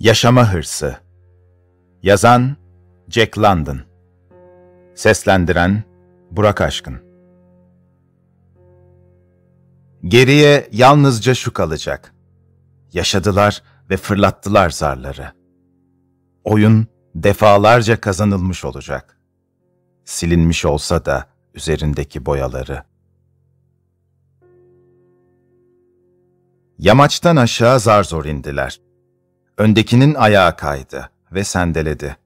Yaşama Hırsı Yazan Jack London Seslendiren Burak Aşkın Geriye yalnızca şu kalacak. Yaşadılar ve fırlattılar zarları. Oyun defalarca kazanılmış olacak. Silinmiş olsa da üzerindeki boyaları. Yamaçtan aşağı zar zor indiler. Öndekinin ayağı kaydı ve sendeledi.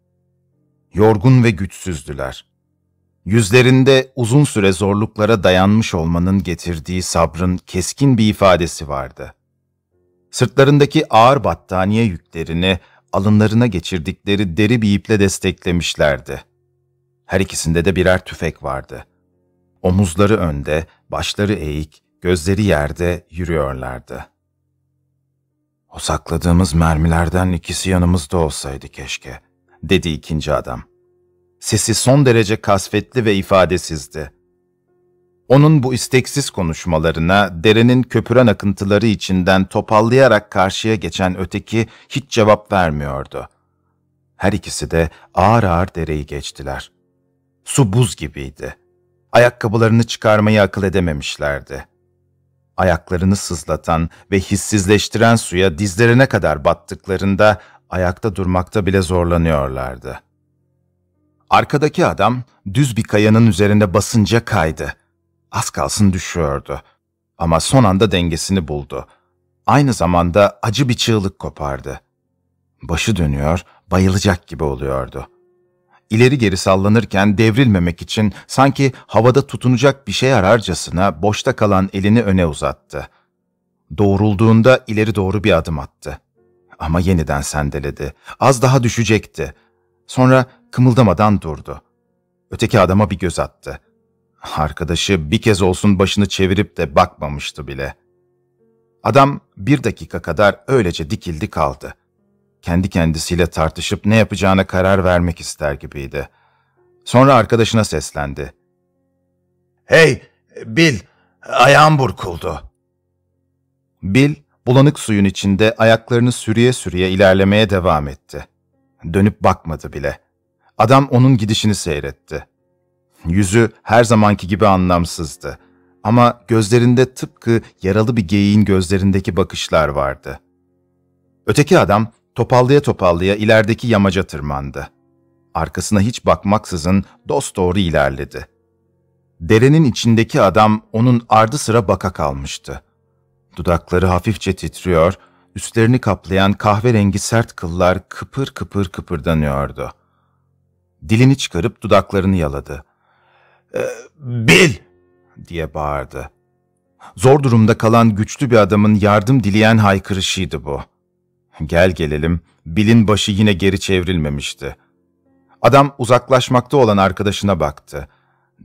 Yorgun ve güçsüzdüler. Yüzlerinde uzun süre zorluklara dayanmış olmanın getirdiği sabrın keskin bir ifadesi vardı. Sırtlarındaki ağır battaniye yüklerini alınlarına geçirdikleri deri bir iple desteklemişlerdi. Her ikisinde de birer tüfek vardı. Omuzları önde, başları eğik, gözleri yerde yürüyorlardı. O sakladığımız mermilerden ikisi yanımızda olsaydı keşke, dedi ikinci adam. Sesi son derece kasvetli ve ifadesizdi. Onun bu isteksiz konuşmalarına derenin köpüren akıntıları içinden topallayarak karşıya geçen öteki hiç cevap vermiyordu. Her ikisi de ağır ağır dereyi geçtiler. Su buz gibiydi. Ayakkabılarını çıkarmayı akıl edememişlerdi ayaklarını sızlatan ve hissizleştiren suya dizlerine kadar battıklarında ayakta durmakta bile zorlanıyorlardı. Arkadaki adam düz bir kayanın üzerinde basınca kaydı. Az kalsın düşüyordu. Ama son anda dengesini buldu. Aynı zamanda acı bir çığlık kopardı. Başı dönüyor, bayılacak gibi oluyordu ileri geri sallanırken devrilmemek için sanki havada tutunacak bir şey ararcasına boşta kalan elini öne uzattı. Doğrulduğunda ileri doğru bir adım attı. Ama yeniden sendeledi. Az daha düşecekti. Sonra kımıldamadan durdu. Öteki adama bir göz attı. Arkadaşı bir kez olsun başını çevirip de bakmamıştı bile. Adam bir dakika kadar öylece dikildi kaldı kendi kendisiyle tartışıp ne yapacağına karar vermek ister gibiydi. Sonra arkadaşına seslendi. ''Hey, Bill, ayağım burkuldu.'' Bill, bulanık suyun içinde ayaklarını sürüye sürüye ilerlemeye devam etti. Dönüp bakmadı bile. Adam onun gidişini seyretti. Yüzü her zamanki gibi anlamsızdı. Ama gözlerinde tıpkı yaralı bir geyiğin gözlerindeki bakışlar vardı. Öteki adam Topallaya topallaya ilerideki yamaca tırmandı. Arkasına hiç bakmaksızın dosdoğru ilerledi. Derenin içindeki adam onun ardı sıra baka kalmıştı. Dudakları hafifçe titriyor, üstlerini kaplayan kahverengi sert kıllar kıpır kıpır kıpırdanıyordu. Dilini çıkarıp dudaklarını yaladı. E, ''Bil!'' diye bağırdı. Zor durumda kalan güçlü bir adamın yardım dileyen haykırışıydı bu. Gel gelelim, Bill'in başı yine geri çevrilmemişti. Adam uzaklaşmakta olan arkadaşına baktı.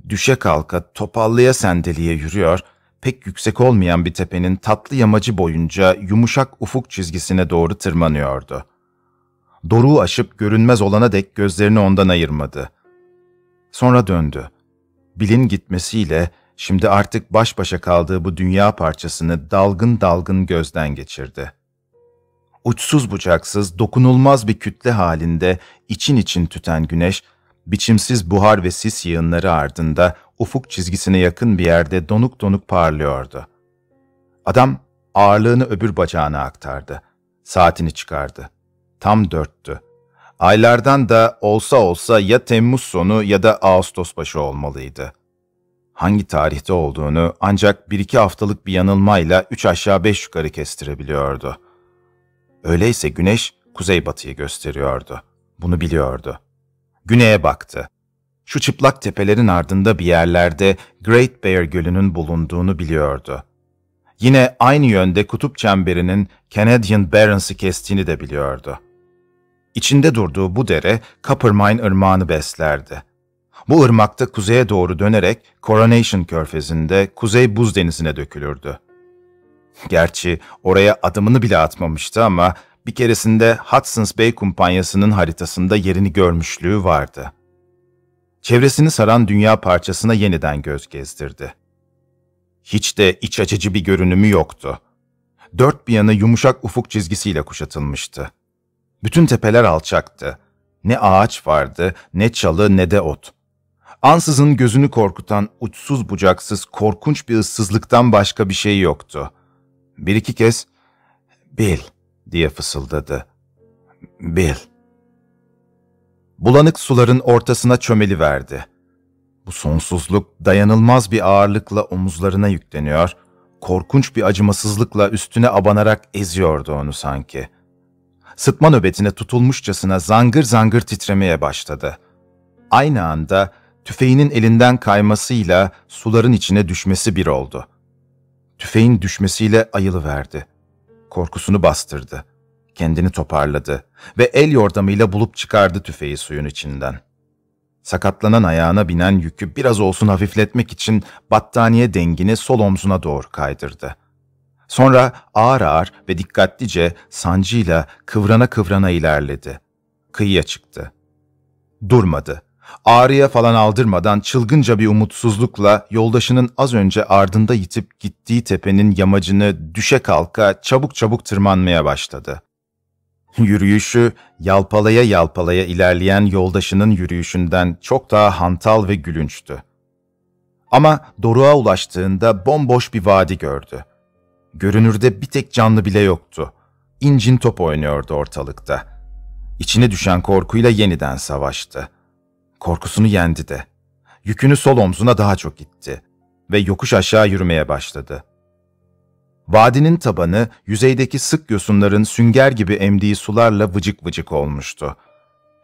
Düşe kalka, topallıya sendeliye yürüyor, pek yüksek olmayan bir tepenin tatlı yamacı boyunca yumuşak ufuk çizgisine doğru tırmanıyordu. Doruğu aşıp görünmez olana dek gözlerini ondan ayırmadı. Sonra döndü. Bill'in gitmesiyle şimdi artık baş başa kaldığı bu dünya parçasını dalgın dalgın gözden geçirdi uçsuz bucaksız, dokunulmaz bir kütle halinde için için tüten güneş, biçimsiz buhar ve sis yığınları ardında ufuk çizgisine yakın bir yerde donuk donuk parlıyordu. Adam ağırlığını öbür bacağına aktardı. Saatini çıkardı. Tam dörttü. Aylardan da olsa olsa ya Temmuz sonu ya da Ağustos başı olmalıydı. Hangi tarihte olduğunu ancak bir iki haftalık bir yanılmayla üç aşağı beş yukarı kestirebiliyordu.'' Öyleyse güneş kuzeybatıyı gösteriyordu. Bunu biliyordu. Güneye baktı. Şu çıplak tepelerin ardında bir yerlerde Great Bear Gölü'nün bulunduğunu biliyordu. Yine aynı yönde kutup çemberinin Canadian Barrens'ı kestiğini de biliyordu. İçinde durduğu bu dere Coppermine ırmağını beslerdi. Bu ırmakta kuzeye doğru dönerek Coronation Körfezi'nde Kuzey Buz Denizi'ne dökülürdü. Gerçi oraya adımını bile atmamıştı ama bir keresinde Hudson's Bay kumpanyasının haritasında yerini görmüşlüğü vardı. Çevresini saran dünya parçasına yeniden göz gezdirdi. Hiç de iç açıcı bir görünümü yoktu. Dört bir yanı yumuşak ufuk çizgisiyle kuşatılmıştı. Bütün tepeler alçaktı. Ne ağaç vardı, ne çalı, ne de ot. Ansızın gözünü korkutan, uçsuz bucaksız, korkunç bir ıssızlıktan başka bir şey yoktu. Bir iki kez, ''Bil'' diye fısıldadı. ''Bil'' Bulanık suların ortasına çömeli verdi. Bu sonsuzluk dayanılmaz bir ağırlıkla omuzlarına yükleniyor, korkunç bir acımasızlıkla üstüne abanarak eziyordu onu sanki. Sıtma nöbetine tutulmuşçasına zangır zangır titremeye başladı. Aynı anda tüfeğinin elinden kaymasıyla suların içine düşmesi bir oldu. Tüfeğin düşmesiyle ayılıverdi. Korkusunu bastırdı. Kendini toparladı ve el yordamıyla bulup çıkardı tüfeği suyun içinden. Sakatlanan ayağına binen yükü biraz olsun hafifletmek için battaniye dengini sol omzuna doğru kaydırdı. Sonra ağır ağır ve dikkatlice sancıyla kıvrana kıvrana ilerledi. Kıyıya çıktı. Durmadı. Ağrıya falan aldırmadan çılgınca bir umutsuzlukla yoldaşının az önce ardında yitip gittiği tepenin yamacını düşe kalka çabuk çabuk tırmanmaya başladı. Yürüyüşü yalpalaya yalpalaya ilerleyen yoldaşının yürüyüşünden çok daha hantal ve gülünçtü. Ama doruğa ulaştığında bomboş bir vadi gördü. Görünürde bir tek canlı bile yoktu. İncin top oynuyordu ortalıkta. İçine düşen korkuyla yeniden savaştı. Korkusunu yendi de. Yükünü sol omzuna daha çok gitti ve yokuş aşağı yürümeye başladı. Vadinin tabanı yüzeydeki sık yosunların sünger gibi emdiği sularla vıcık vıcık olmuştu.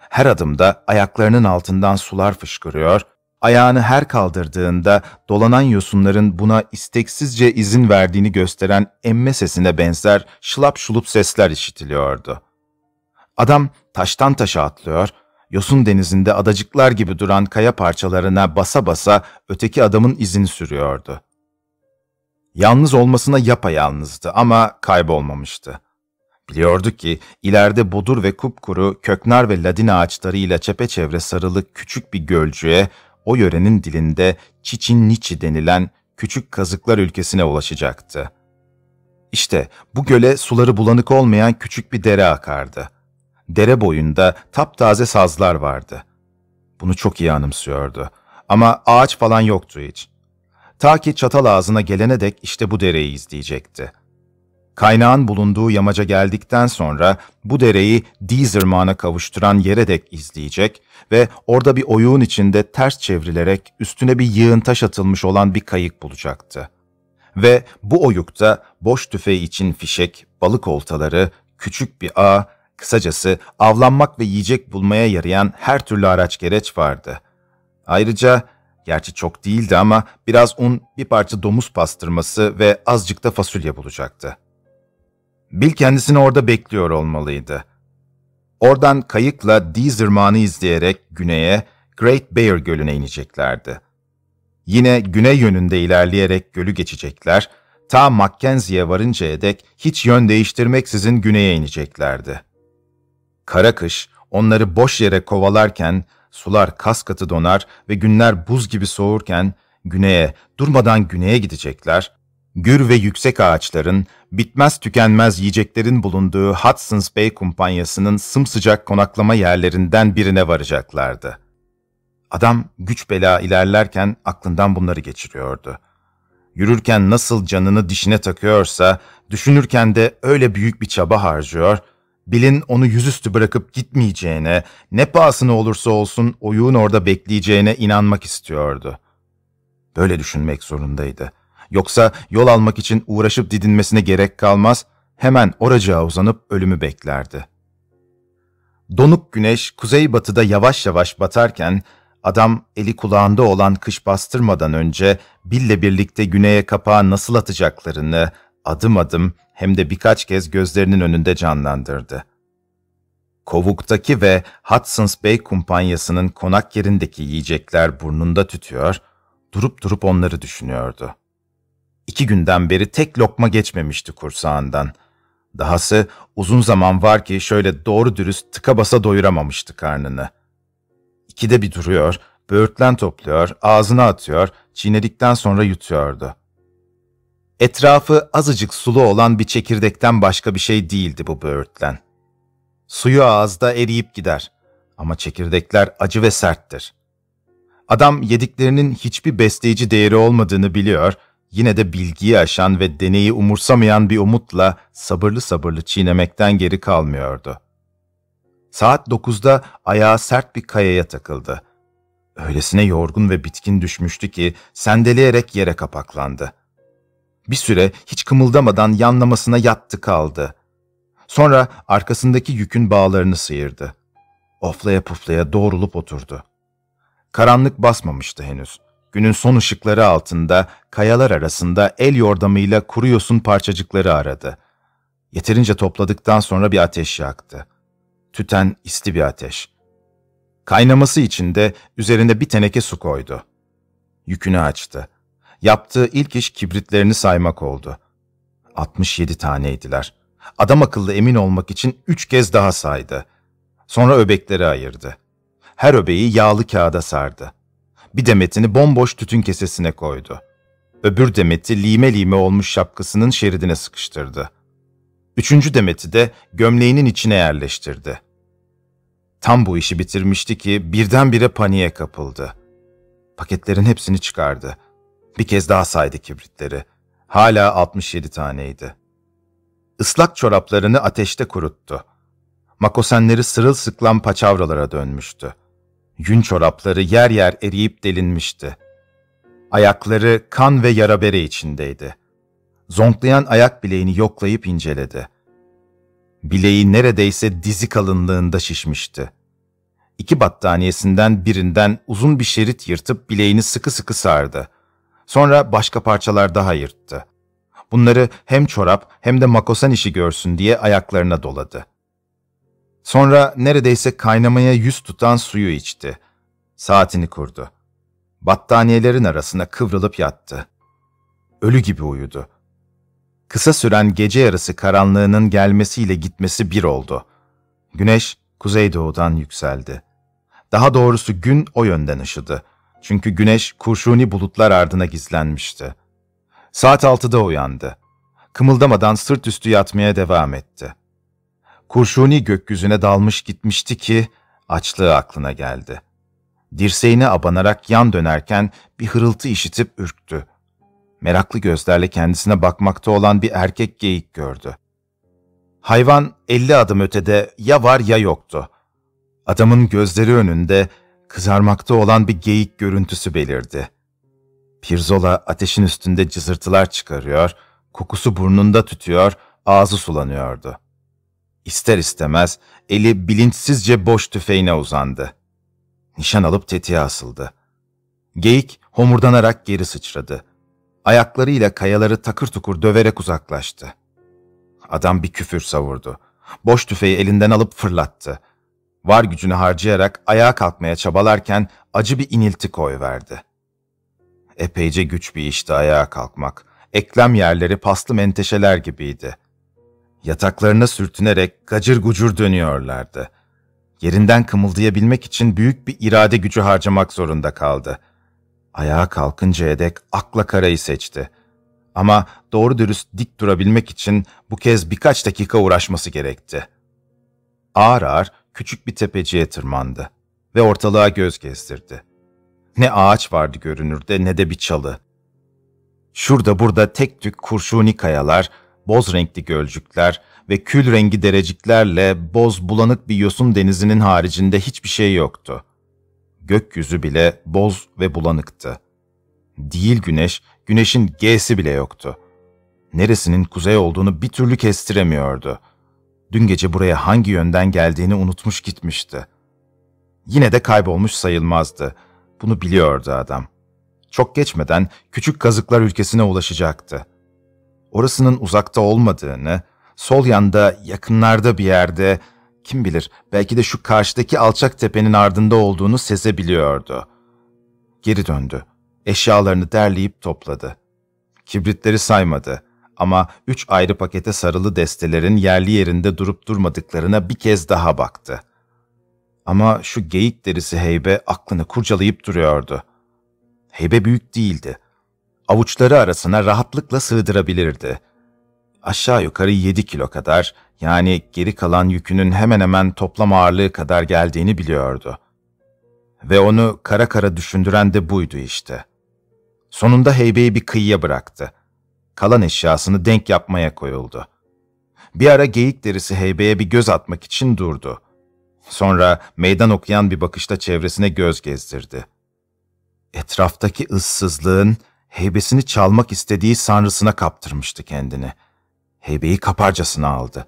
Her adımda ayaklarının altından sular fışkırıyor, ayağını her kaldırdığında dolanan yosunların buna isteksizce izin verdiğini gösteren emme sesine benzer şılap şulup sesler işitiliyordu. Adam taştan taşa atlıyor, yosun denizinde adacıklar gibi duran kaya parçalarına basa basa öteki adamın izini sürüyordu. Yalnız olmasına yapayalnızdı ama kaybolmamıştı. Biliyordu ki ileride bodur ve kupkuru köknar ve ladin ağaçlarıyla çepeçevre sarılı küçük bir gölcüğe o yörenin dilinde Çiçin Niçi denilen küçük kazıklar ülkesine ulaşacaktı. İşte bu göle suları bulanık olmayan küçük bir dere akardı. Dere boyunda taptaze sazlar vardı. Bunu çok iyi anımsıyordu. Ama ağaç falan yoktu hiç. Ta ki çatal ağzına gelene dek işte bu dereyi izleyecekti. Kaynağın bulunduğu yamaca geldikten sonra bu dereyi Dizerman'a kavuşturan yere dek izleyecek ve orada bir oyuğun içinde ters çevrilerek üstüne bir yığın taş atılmış olan bir kayık bulacaktı. Ve bu oyukta boş tüfeği için fişek, balık oltaları, küçük bir ağ, kısacası avlanmak ve yiyecek bulmaya yarayan her türlü araç gereç vardı. Ayrıca Gerçi çok değildi ama biraz un, bir parça domuz pastırması ve azıcık da fasulye bulacaktı. Bill kendisini orada bekliyor olmalıydı. Oradan kayıkla Dee zırmanı izleyerek güneye Great Bear Gölü'ne ineceklerdi. Yine güney yönünde ilerleyerek gölü geçecekler, ta Mackenzie'ye varıncaya dek hiç yön değiştirmeksizin güneye ineceklerdi. Kara kış onları boş yere kovalarken Sular kas katı donar ve günler buz gibi soğurken güneye, durmadan güneye gidecekler. Gür ve yüksek ağaçların, bitmez tükenmez yiyeceklerin bulunduğu Hudson's Bay kumpanyasının sımsıcak konaklama yerlerinden birine varacaklardı. Adam güç bela ilerlerken aklından bunları geçiriyordu. Yürürken nasıl canını dişine takıyorsa, düşünürken de öyle büyük bir çaba harcıyor Bill'in onu yüzüstü bırakıp gitmeyeceğine, ne pahasına olursa olsun oyuğun orada bekleyeceğine inanmak istiyordu. Böyle düşünmek zorundaydı. Yoksa yol almak için uğraşıp didinmesine gerek kalmaz, hemen oracığa uzanıp ölümü beklerdi. Donuk güneş kuzeybatıda yavaş yavaş batarken, adam eli kulağında olan kış bastırmadan önce Bill'le birlikte güneye kapağı nasıl atacaklarını, adım adım hem de birkaç kez gözlerinin önünde canlandırdı. Kovuktaki ve Hudson's Bay kumpanyasının konak yerindeki yiyecekler burnunda tütüyor, durup durup onları düşünüyordu. İki günden beri tek lokma geçmemişti kursağından. Dahası uzun zaman var ki şöyle doğru dürüst tıka basa doyuramamıştı karnını. İkide bir duruyor, böğürtlen topluyor, ağzına atıyor, çiğnedikten sonra yutuyordu. Etrafı azıcık sulu olan bir çekirdekten başka bir şey değildi bu böğürtlen. Suyu ağızda eriyip gider. Ama çekirdekler acı ve serttir. Adam yediklerinin hiçbir besleyici değeri olmadığını biliyor, yine de bilgiyi aşan ve deneyi umursamayan bir umutla sabırlı sabırlı çiğnemekten geri kalmıyordu. Saat dokuzda ayağı sert bir kayaya takıldı. Öylesine yorgun ve bitkin düşmüştü ki sendeleyerek yere kapaklandı. Bir süre hiç kımıldamadan yanlamasına yattı kaldı. Sonra arkasındaki yükün bağlarını sıyırdı. Oflaya puflaya doğrulup oturdu. Karanlık basmamıştı henüz. Günün son ışıkları altında, kayalar arasında el yordamıyla kuru yosun parçacıkları aradı. Yeterince topladıktan sonra bir ateş yaktı. Tüten, isti bir ateş. Kaynaması için de üzerinde bir teneke su koydu. Yükünü açtı. Yaptığı ilk iş kibritlerini saymak oldu. 67 taneydiler. Adam akıllı emin olmak için üç kez daha saydı. Sonra öbekleri ayırdı. Her öbeği yağlı kağıda sardı. Bir demetini bomboş tütün kesesine koydu. Öbür demeti lime lime olmuş şapkasının şeridine sıkıştırdı. Üçüncü demeti de gömleğinin içine yerleştirdi. Tam bu işi bitirmişti ki birdenbire paniğe kapıldı. Paketlerin hepsini çıkardı. Bir kez daha saydı kibritleri. Hala 67 taneydi. Islak çoraplarını ateşte kuruttu. Makosenleri sırılsıklam paçavralara dönmüştü. Yün çorapları yer yer eriyip delinmişti. Ayakları kan ve yara bere içindeydi. Zonklayan ayak bileğini yoklayıp inceledi. Bileği neredeyse dizi kalınlığında şişmişti. İki battaniyesinden birinden uzun bir şerit yırtıp bileğini sıkı sıkı sardı. Sonra başka parçalar daha yırttı. Bunları hem çorap hem de makosan işi görsün diye ayaklarına doladı. Sonra neredeyse kaynamaya yüz tutan suyu içti. Saatini kurdu. Battaniyelerin arasına kıvrılıp yattı. Ölü gibi uyudu. Kısa süren gece yarısı karanlığının gelmesiyle gitmesi bir oldu. Güneş kuzeydoğudan yükseldi. Daha doğrusu gün o yönden ışıdı. Çünkü güneş kurşuni bulutlar ardına gizlenmişti. Saat altıda uyandı. Kımıldamadan sırt üstü yatmaya devam etti. Kurşuni gökyüzüne dalmış gitmişti ki açlığı aklına geldi. Dirseğine abanarak yan dönerken bir hırıltı işitip ürktü. Meraklı gözlerle kendisine bakmakta olan bir erkek geyik gördü. Hayvan elli adım ötede ya var ya yoktu. Adamın gözleri önünde kızarmakta olan bir geyik görüntüsü belirdi. Pirzola ateşin üstünde cızırtılar çıkarıyor, kokusu burnunda tütüyor, ağzı sulanıyordu. İster istemez eli bilinçsizce boş tüfeğine uzandı. Nişan alıp tetiğe asıldı. Geyik homurdanarak geri sıçradı. Ayaklarıyla kayaları takır tukur döverek uzaklaştı. Adam bir küfür savurdu. Boş tüfeği elinden alıp fırlattı. Var gücünü harcayarak ayağa kalkmaya çabalarken acı bir inilti koyverdi. Epeyce güç bir işti ayağa kalkmak. Eklem yerleri paslı menteşeler gibiydi. Yataklarına sürtünerek gacır gucur dönüyorlardı. Yerinden kımıldayabilmek için büyük bir irade gücü harcamak zorunda kaldı. Ayağa kalkıncaya dek akla karayı seçti. Ama doğru dürüst dik durabilmek için bu kez birkaç dakika uğraşması gerekti. Ağır ağır küçük bir tepeciye tırmandı ve ortalığa göz gezdirdi. Ne ağaç vardı görünürde ne de bir çalı. Şurada burada tek tük kurşuni kayalar, boz renkli gölcükler ve kül rengi dereciklerle boz bulanık bir yosun denizinin haricinde hiçbir şey yoktu. Gökyüzü bile boz ve bulanıktı. Değil güneş, güneşin G'si bile yoktu. Neresinin kuzey olduğunu bir türlü kestiremiyordu. Dün gece buraya hangi yönden geldiğini unutmuş gitmişti. Yine de kaybolmuş sayılmazdı. Bunu biliyordu adam. Çok geçmeden küçük kazıklar ülkesine ulaşacaktı. Orasının uzakta olmadığını, sol yanda yakınlarda bir yerde, kim bilir belki de şu karşıdaki alçak tepenin ardında olduğunu sezebiliyordu. Geri döndü. Eşyalarını derleyip topladı. Kibritleri saymadı ama üç ayrı pakete sarılı destelerin yerli yerinde durup durmadıklarına bir kez daha baktı. Ama şu geyik derisi heybe aklını kurcalayıp duruyordu. Heybe büyük değildi. Avuçları arasına rahatlıkla sığdırabilirdi. Aşağı yukarı 7 kilo kadar, yani geri kalan yükünün hemen hemen toplam ağırlığı kadar geldiğini biliyordu. Ve onu kara kara düşündüren de buydu işte. Sonunda heybeyi bir kıyıya bıraktı. Kalan eşyasını denk yapmaya koyuldu. Bir ara geyik derisi heybeye bir göz atmak için durdu. Sonra meydan okuyan bir bakışta çevresine göz gezdirdi. Etraftaki ıssızlığın heybesini çalmak istediği sanrısına kaptırmıştı kendini. Heybeyi kaparcasına aldı.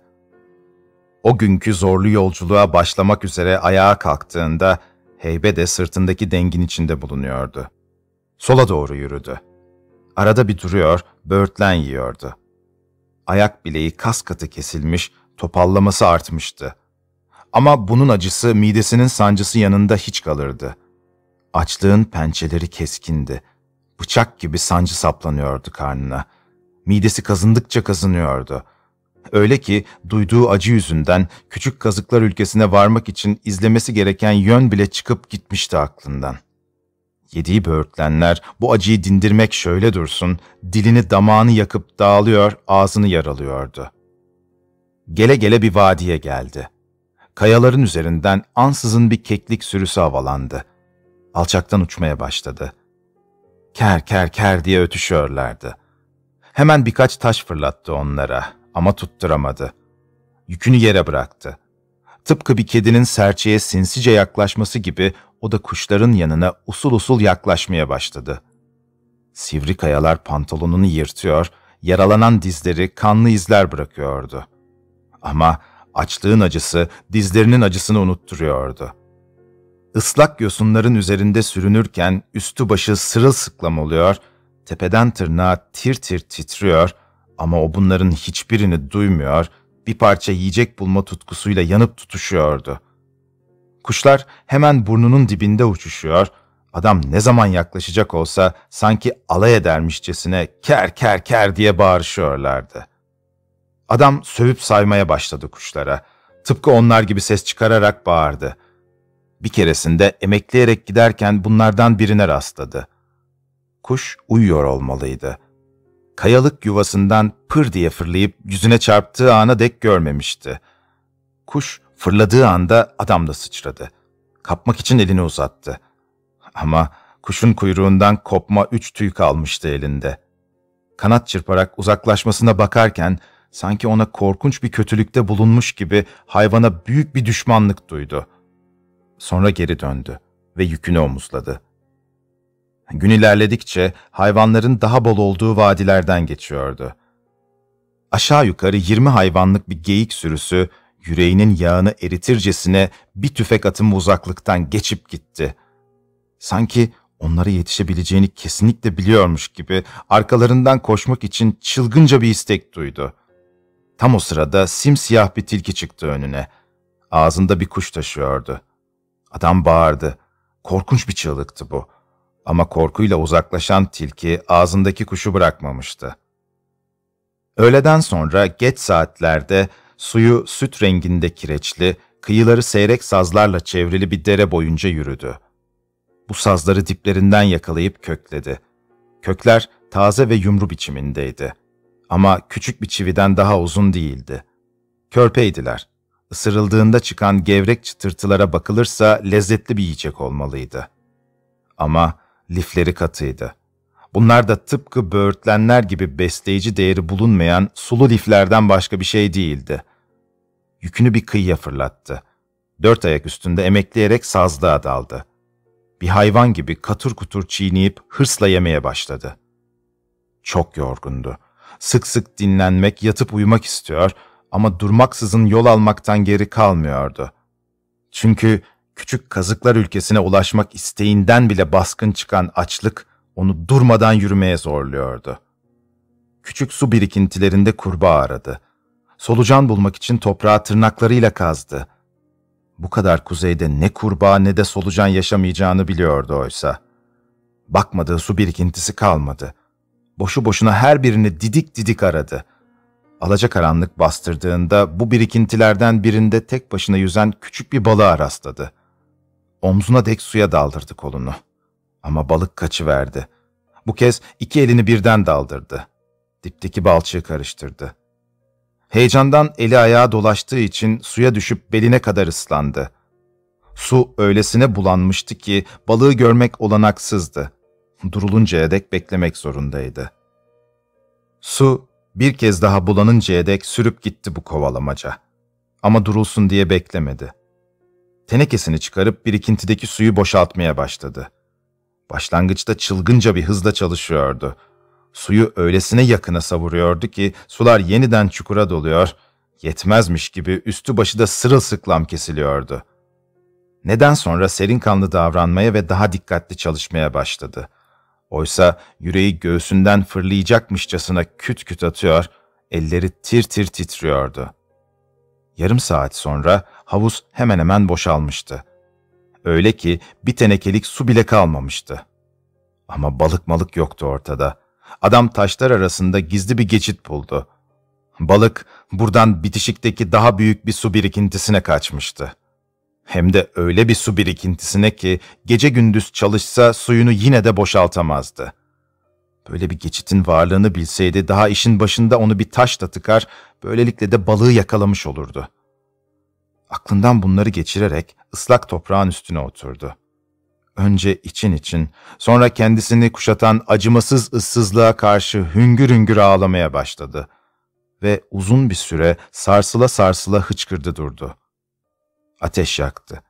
O günkü zorlu yolculuğa başlamak üzere ayağa kalktığında heybe de sırtındaki dengin içinde bulunuyordu. Sola doğru yürüdü. Arada bir duruyor, böğürtlen yiyordu. Ayak bileği kas katı kesilmiş, topallaması artmıştı. Ama bunun acısı midesinin sancısı yanında hiç kalırdı. Açlığın pençeleri keskindi. Bıçak gibi sancı saplanıyordu karnına. Midesi kazındıkça kazınıyordu. Öyle ki duyduğu acı yüzünden küçük kazıklar ülkesine varmak için izlemesi gereken yön bile çıkıp gitmişti aklından. Yediği böğürtlenler bu acıyı dindirmek şöyle dursun, dilini damağını yakıp dağılıyor, ağzını yaralıyordu. Gele gele bir vadiye geldi. Kayaların üzerinden ansızın bir keklik sürüsü havalandı. Alçaktan uçmaya başladı. Ker ker ker diye ötüşüyorlardı. Hemen birkaç taş fırlattı onlara ama tutturamadı. Yükünü yere bıraktı. Tıpkı bir kedinin serçeye sinsice yaklaşması gibi o da kuşların yanına usul usul yaklaşmaya başladı. Sivri kayalar pantolonunu yırtıyor, yaralanan dizleri kanlı izler bırakıyordu. Ama açlığın acısı dizlerinin acısını unutturuyordu. Islak yosunların üzerinde sürünürken üstü başı sırılsıklam oluyor, tepeden tırnağa tir tir titriyor ama o bunların hiçbirini duymuyor, bir parça yiyecek bulma tutkusuyla yanıp tutuşuyordu. Kuşlar hemen burnunun dibinde uçuşuyor, adam ne zaman yaklaşacak olsa sanki alay edermişçesine ker ker ker diye bağırışıyorlardı. Adam sövüp saymaya başladı kuşlara. Tıpkı onlar gibi ses çıkararak bağırdı. Bir keresinde emekleyerek giderken bunlardan birine rastladı. Kuş uyuyor olmalıydı. Kayalık yuvasından pır diye fırlayıp yüzüne çarptığı ana dek görmemişti. Kuş fırladığı anda adam da sıçradı. Kapmak için elini uzattı. Ama kuşun kuyruğundan kopma üç tüy kalmıştı elinde. Kanat çırparak uzaklaşmasına bakarken sanki ona korkunç bir kötülükte bulunmuş gibi hayvana büyük bir düşmanlık duydu. Sonra geri döndü ve yükünü omuzladı. Gün ilerledikçe hayvanların daha bol olduğu vadilerden geçiyordu. Aşağı yukarı 20 hayvanlık bir geyik sürüsü yüreğinin yağını eritircesine bir tüfek atımı uzaklıktan geçip gitti. Sanki onlara yetişebileceğini kesinlikle biliyormuş gibi arkalarından koşmak için çılgınca bir istek duydu. Tam o sırada simsiyah bir tilki çıktı önüne. Ağzında bir kuş taşıyordu. Adam bağırdı. Korkunç bir çığlıktı bu. Ama korkuyla uzaklaşan tilki ağzındaki kuşu bırakmamıştı. Öğleden sonra geç saatlerde suyu süt renginde kireçli, kıyıları seyrek sazlarla çevrili bir dere boyunca yürüdü. Bu sazları diplerinden yakalayıp kökledi. Kökler taze ve yumru biçimindeydi. Ama küçük bir çividen daha uzun değildi. Körpeydiler. Isırıldığında çıkan gevrek çıtırtılara bakılırsa lezzetli bir yiyecek olmalıydı. Ama lifleri katıydı. Bunlar da tıpkı böğürtlenler gibi besleyici değeri bulunmayan sulu liflerden başka bir şey değildi. Yükünü bir kıyıya fırlattı. Dört ayak üstünde emekleyerek sazlığa daldı. Bir hayvan gibi katır kutur çiğneyip hırsla yemeye başladı. Çok yorgundu. Sık sık dinlenmek, yatıp uyumak istiyor ama durmaksızın yol almaktan geri kalmıyordu. Çünkü küçük kazıklar ülkesine ulaşmak isteğinden bile baskın çıkan açlık onu durmadan yürümeye zorluyordu. Küçük su birikintilerinde kurbağa aradı. Solucan bulmak için toprağı tırnaklarıyla kazdı. Bu kadar kuzeyde ne kurbağa ne de solucan yaşamayacağını biliyordu oysa. Bakmadığı su birikintisi kalmadı. Boşu boşuna her birini didik didik aradı. Alacakaranlık bastırdığında bu birikintilerden birinde tek başına yüzen küçük bir balığa rastladı. Omzuna dek suya daldırdı kolunu. Ama balık kaçıverdi. Bu kez iki elini birden daldırdı. Dipteki balçığı karıştırdı. Heyecandan eli ayağı dolaştığı için suya düşüp beline kadar ıslandı. Su öylesine bulanmıştı ki balığı görmek olanaksızdı. Duruluncaya dek beklemek zorundaydı. Su bir kez daha bulanıncaya dek sürüp gitti bu kovalamaca. Ama durulsun diye beklemedi. Tenekesini çıkarıp birikintideki suyu boşaltmaya başladı. Başlangıçta çılgınca bir hızla çalışıyordu. Suyu öylesine yakına savuruyordu ki sular yeniden çukura doluyor, yetmezmiş gibi üstü başı da sırılsıklam kesiliyordu. Neden sonra serin kanlı davranmaya ve daha dikkatli çalışmaya başladı. Oysa yüreği göğsünden fırlayacakmışçasına küt küt atıyor, elleri tir tir titriyordu. Yarım saat sonra havuz hemen hemen boşalmıştı. Öyle ki bir tenekelik su bile kalmamıştı. Ama balık malık yoktu ortada. Adam taşlar arasında gizli bir geçit buldu. Balık buradan bitişikteki daha büyük bir su birikintisine kaçmıştı. Hem de öyle bir su birikintisine ki gece gündüz çalışsa suyunu yine de boşaltamazdı. Böyle bir geçitin varlığını bilseydi daha işin başında onu bir taşla tıkar, böylelikle de balığı yakalamış olurdu. Aklından bunları geçirerek ıslak toprağın üstüne oturdu. Önce için için, sonra kendisini kuşatan acımasız ıssızlığa karşı hüngür hüngür ağlamaya başladı. Ve uzun bir süre sarsıla sarsıla hıçkırdı durdu. Ateş yaktı.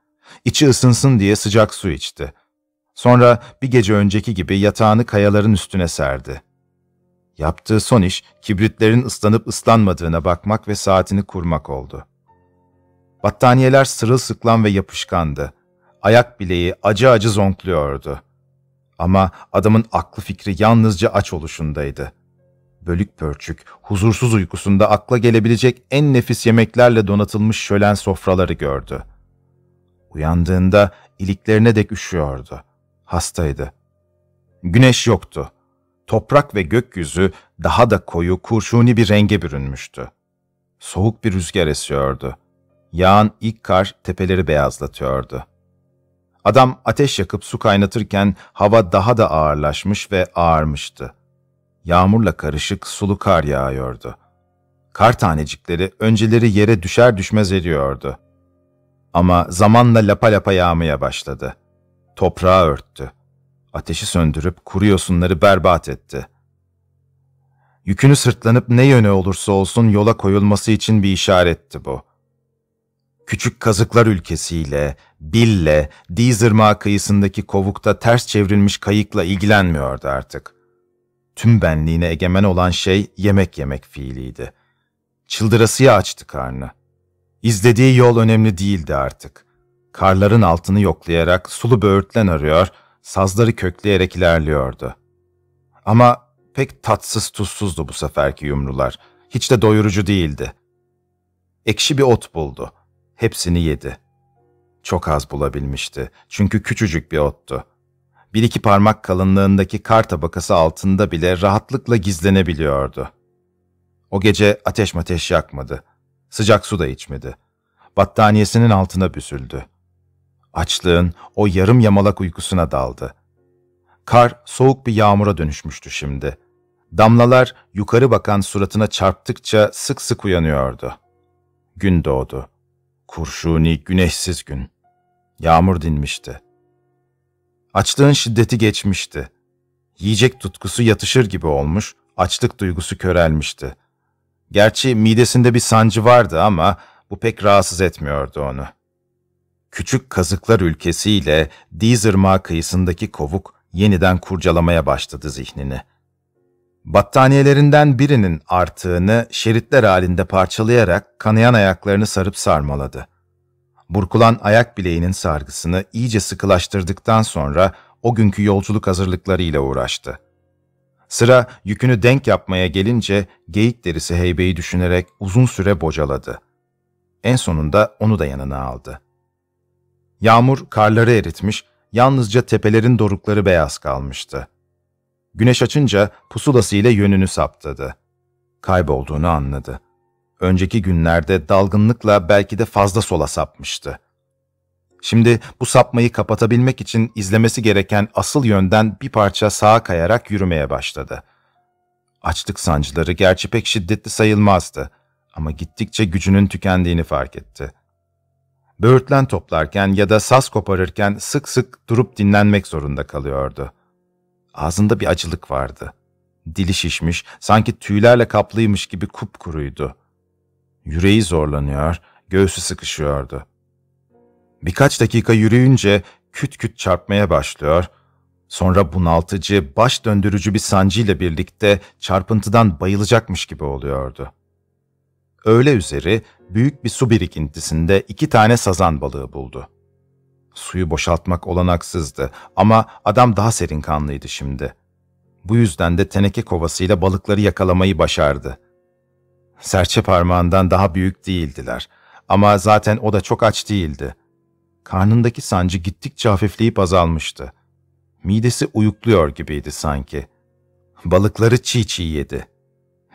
İçi ısınsın diye sıcak su içti. Sonra bir gece önceki gibi yatağını kayaların üstüne serdi. Yaptığı son iş kibritlerin ıslanıp ıslanmadığına bakmak ve saatini kurmak oldu. Battaniyeler sırılsıklam ve yapışkandı. Ayak bileği acı acı zonkluyordu. Ama adamın aklı fikri yalnızca aç oluşundaydı. Bölük pörçük, huzursuz uykusunda akla gelebilecek en nefis yemeklerle donatılmış şölen sofraları gördü. Uyandığında iliklerine dek üşüyordu. Hastaydı. Güneş yoktu. Toprak ve gökyüzü daha da koyu, kurşuni bir renge bürünmüştü. Soğuk bir rüzgar esiyordu. Yağan ilk kar tepeleri beyazlatıyordu. Adam ateş yakıp su kaynatırken hava daha da ağırlaşmış ve ağarmıştı. Yağmurla karışık sulu kar yağıyordu. Kar tanecikleri önceleri yere düşer düşmez eriyordu. Ama zamanla lapa lapa yağmaya başladı. Toprağı örttü. Ateşi söndürüp kuru yosunları berbat etti. Yükünü sırtlanıp ne yöne olursa olsun yola koyulması için bir işaretti bu küçük kazıklar ülkesiyle, Bill'le, Dizırmağı kıyısındaki kovukta ters çevrilmiş kayıkla ilgilenmiyordu artık. Tüm benliğine egemen olan şey yemek yemek fiiliydi. Çıldırasıya açtı karnı. İzlediği yol önemli değildi artık. Karların altını yoklayarak sulu böğürtlen arıyor, sazları kökleyerek ilerliyordu. Ama pek tatsız tuzsuzdu bu seferki yumrular. Hiç de doyurucu değildi. Ekşi bir ot buldu hepsini yedi. Çok az bulabilmişti çünkü küçücük bir ottu. Bir iki parmak kalınlığındaki kar tabakası altında bile rahatlıkla gizlenebiliyordu. O gece ateş mateş yakmadı. Sıcak su da içmedi. Battaniyesinin altına büzüldü. Açlığın o yarım yamalak uykusuna daldı. Kar soğuk bir yağmura dönüşmüştü şimdi. Damlalar yukarı bakan suratına çarptıkça sık sık uyanıyordu. Gün doğdu. Kurşuni güneşsiz gün. Yağmur dinmişti. Açlığın şiddeti geçmişti. Yiyecek tutkusu yatışır gibi olmuş, açlık duygusu körelmişti. Gerçi midesinde bir sancı vardı ama bu pek rahatsız etmiyordu onu. Küçük kazıklar ülkesiyle Dizırmağı kıyısındaki kovuk yeniden kurcalamaya başladı zihnini. Battaniyelerinden birinin artığını şeritler halinde parçalayarak kanayan ayaklarını sarıp sarmaladı. Burkulan ayak bileğinin sargısını iyice sıkılaştırdıktan sonra o günkü yolculuk hazırlıklarıyla uğraştı. Sıra yükünü denk yapmaya gelince geyik derisi heybeyi düşünerek uzun süre bocaladı. En sonunda onu da yanına aldı. Yağmur karları eritmiş, yalnızca tepelerin dorukları beyaz kalmıştı. Güneş açınca pusulası ile yönünü saptadı. Kaybolduğunu anladı. Önceki günlerde dalgınlıkla belki de fazla sola sapmıştı. Şimdi bu sapmayı kapatabilmek için izlemesi gereken asıl yönden bir parça sağa kayarak yürümeye başladı. Açlık sancıları gerçi pek şiddetli sayılmazdı Ama gittikçe gücünün tükendiğini fark etti. Böğürtlen toplarken ya da saz koparırken sık sık durup dinlenmek zorunda kalıyordu. Ağzında bir acılık vardı. Dili şişmiş, sanki tüylerle kaplıymış gibi kupkuruydu. Yüreği zorlanıyor, göğsü sıkışıyordu. Birkaç dakika yürüyünce küt küt çarpmaya başlıyor, sonra bunaltıcı, baş döndürücü bir sancıyla birlikte çarpıntıdan bayılacakmış gibi oluyordu. Öğle üzeri büyük bir su birikintisinde iki tane sazan balığı buldu. Suyu boşaltmak olanaksızdı ama adam daha serin kanlıydı şimdi. Bu yüzden de teneke kovasıyla balıkları yakalamayı başardı. Serçe parmağından daha büyük değildiler ama zaten o da çok aç değildi. Karnındaki sancı gittikçe hafifleyip azalmıştı. Midesi uyukluyor gibiydi sanki. Balıkları çiğ çiğ yedi.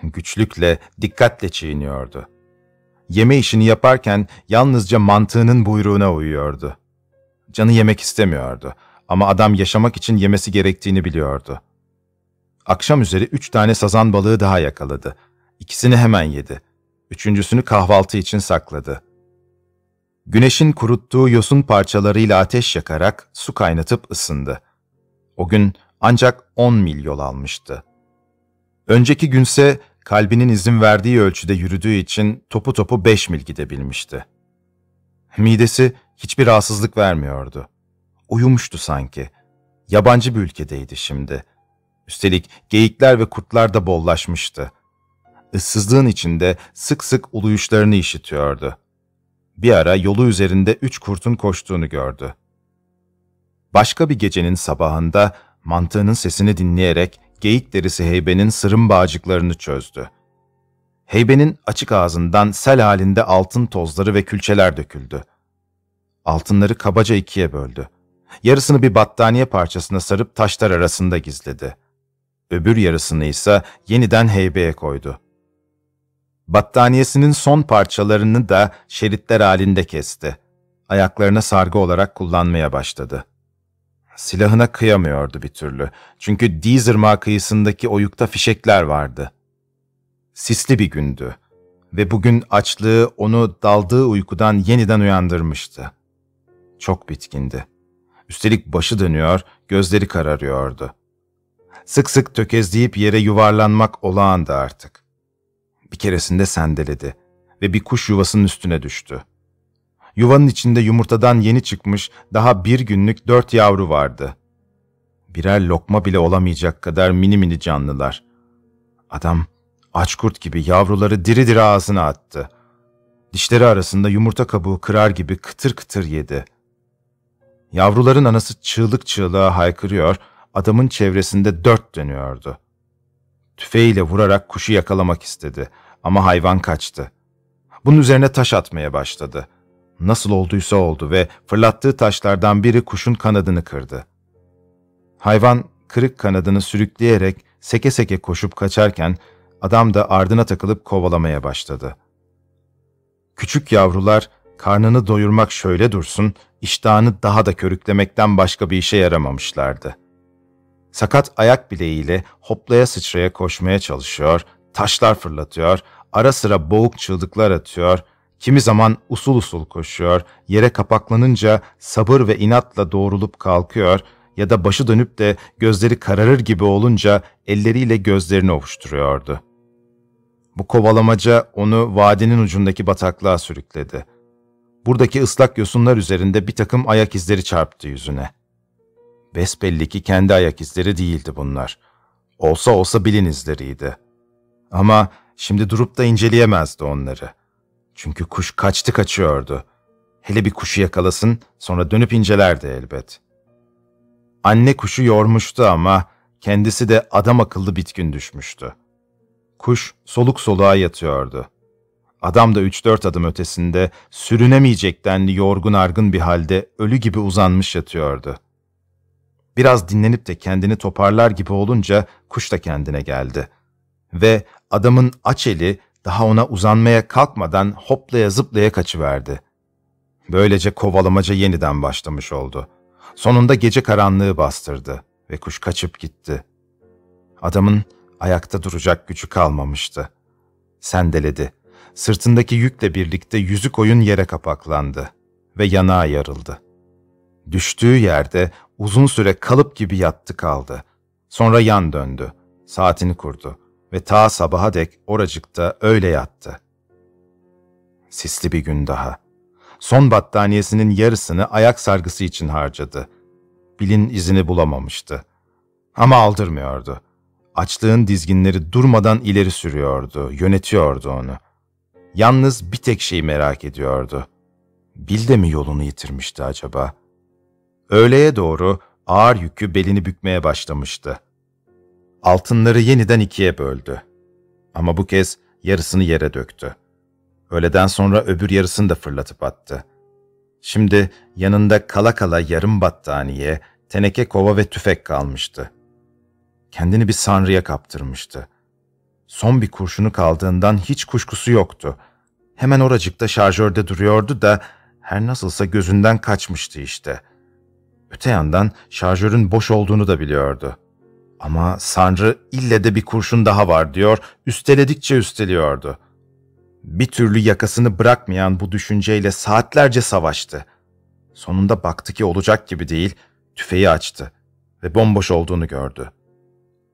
Güçlükle, dikkatle çiğniyordu. Yeme işini yaparken yalnızca mantığının buyruğuna uyuyordu. Canı yemek istemiyordu ama adam yaşamak için yemesi gerektiğini biliyordu. Akşam üzeri üç tane sazan balığı daha yakaladı. İkisini hemen yedi. Üçüncüsünü kahvaltı için sakladı. Güneşin kuruttuğu yosun parçalarıyla ateş yakarak su kaynatıp ısındı. O gün ancak on mil yol almıştı. Önceki günse kalbinin izin verdiği ölçüde yürüdüğü için topu topu beş mil gidebilmişti. Midesi hiçbir rahatsızlık vermiyordu. Uyumuştu sanki. Yabancı bir ülkedeydi şimdi. Üstelik geyikler ve kurtlar da bollaşmıştı. Issızlığın içinde sık sık uluyuşlarını işitiyordu. Bir ara yolu üzerinde üç kurtun koştuğunu gördü. Başka bir gecenin sabahında mantığının sesini dinleyerek geyik derisi heybenin sırım bağcıklarını çözdü. Heybenin açık ağzından sel halinde altın tozları ve külçeler döküldü. Altınları kabaca ikiye böldü. Yarısını bir battaniye parçasına sarıp taşlar arasında gizledi. Öbür yarısını ise yeniden heybeye koydu. Battaniyesinin son parçalarını da şeritler halinde kesti. Ayaklarına sargı olarak kullanmaya başladı. Silahına kıyamıyordu bir türlü. Çünkü Dizirma kıyısındaki oyukta fişekler vardı. Sisli bir gündü ve bugün açlığı onu daldığı uykudan yeniden uyandırmıştı. Çok bitkindi. Üstelik başı dönüyor, gözleri kararıyordu. Sık sık tökezleyip yere yuvarlanmak olağandı artık. Bir keresinde sendeledi ve bir kuş yuvasının üstüne düştü. Yuvanın içinde yumurtadan yeni çıkmış daha bir günlük dört yavru vardı. Birer lokma bile olamayacak kadar mini mini canlılar. Adam aç kurt gibi yavruları diri diri ağzına attı. Dişleri arasında yumurta kabuğu kırar gibi kıtır kıtır yedi. Yavruların anası çığlık çığlığa haykırıyor, adamın çevresinde dört dönüyordu. Tüfeğiyle vurarak kuşu yakalamak istedi ama hayvan kaçtı. Bunun üzerine taş atmaya başladı. Nasıl olduysa oldu ve fırlattığı taşlardan biri kuşun kanadını kırdı. Hayvan kırık kanadını sürükleyerek seke seke koşup kaçarken adam da ardına takılıp kovalamaya başladı. Küçük yavrular karnını doyurmak şöyle dursun, iştahını daha da körüklemekten başka bir işe yaramamışlardı. Sakat ayak bileğiyle hoplaya sıçraya koşmaya çalışıyor, taşlar fırlatıyor, ara sıra boğuk çığlıklar atıyor, kimi zaman usul usul koşuyor, yere kapaklanınca sabır ve inatla doğrulup kalkıyor ya da başı dönüp de gözleri kararır gibi olunca elleriyle gözlerini ovuşturuyordu. Bu kovalamaca onu vadinin ucundaki bataklığa sürükledi. Buradaki ıslak yosunlar üzerinde bir takım ayak izleri çarptı yüzüne. Besbelli ki kendi ayak izleri değildi bunlar. Olsa olsa bilin izleriydi. Ama şimdi durup da inceleyemezdi onları. Çünkü kuş kaçtı kaçıyordu. Hele bir kuşu yakalasın, sonra dönüp incelerdi elbet. Anne kuşu yormuştu ama kendisi de adam akıllı bitkin düşmüştü. Kuş soluk soluğa yatıyordu. Adam da üç dört adım ötesinde sürünemeyecek denli yorgun argın bir halde ölü gibi uzanmış yatıyordu. Biraz dinlenip de kendini toparlar gibi olunca kuş da kendine geldi. Ve adamın aç eli daha ona uzanmaya kalkmadan hoplaya zıplaya kaçıverdi. Böylece kovalamaca yeniden başlamış oldu. Sonunda gece karanlığı bastırdı ve kuş kaçıp gitti. Adamın ayakta duracak gücü kalmamıştı. Sendeledi sırtındaki yükle birlikte yüzü koyun yere kapaklandı ve yanağa yarıldı. Düştüğü yerde uzun süre kalıp gibi yattı kaldı. Sonra yan döndü, saatini kurdu ve ta sabaha dek oracıkta öyle yattı. Sisli bir gün daha. Son battaniyesinin yarısını ayak sargısı için harcadı. Bilin izini bulamamıştı. Ama aldırmıyordu. Açlığın dizginleri durmadan ileri sürüyordu, yönetiyordu onu. Yalnız bir tek şeyi merak ediyordu. Bil de mi yolunu yitirmişti acaba? Öğleye doğru ağır yükü belini bükmeye başlamıştı. Altınları yeniden ikiye böldü. Ama bu kez yarısını yere döktü. Öğleden sonra öbür yarısını da fırlatıp attı. Şimdi yanında kala kala yarım battaniye, teneke kova ve tüfek kalmıştı. Kendini bir sanrıya kaptırmıştı. Son bir kurşunu kaldığından hiç kuşkusu yoktu. Hemen oracıkta şarjörde duruyordu da her nasılsa gözünden kaçmıştı işte. Öte yandan şarjörün boş olduğunu da biliyordu. Ama Sanrı ille de bir kurşun daha var diyor, üsteledikçe üsteliyordu. Bir türlü yakasını bırakmayan bu düşünceyle saatlerce savaştı. Sonunda baktı ki olacak gibi değil, tüfeği açtı ve bomboş olduğunu gördü.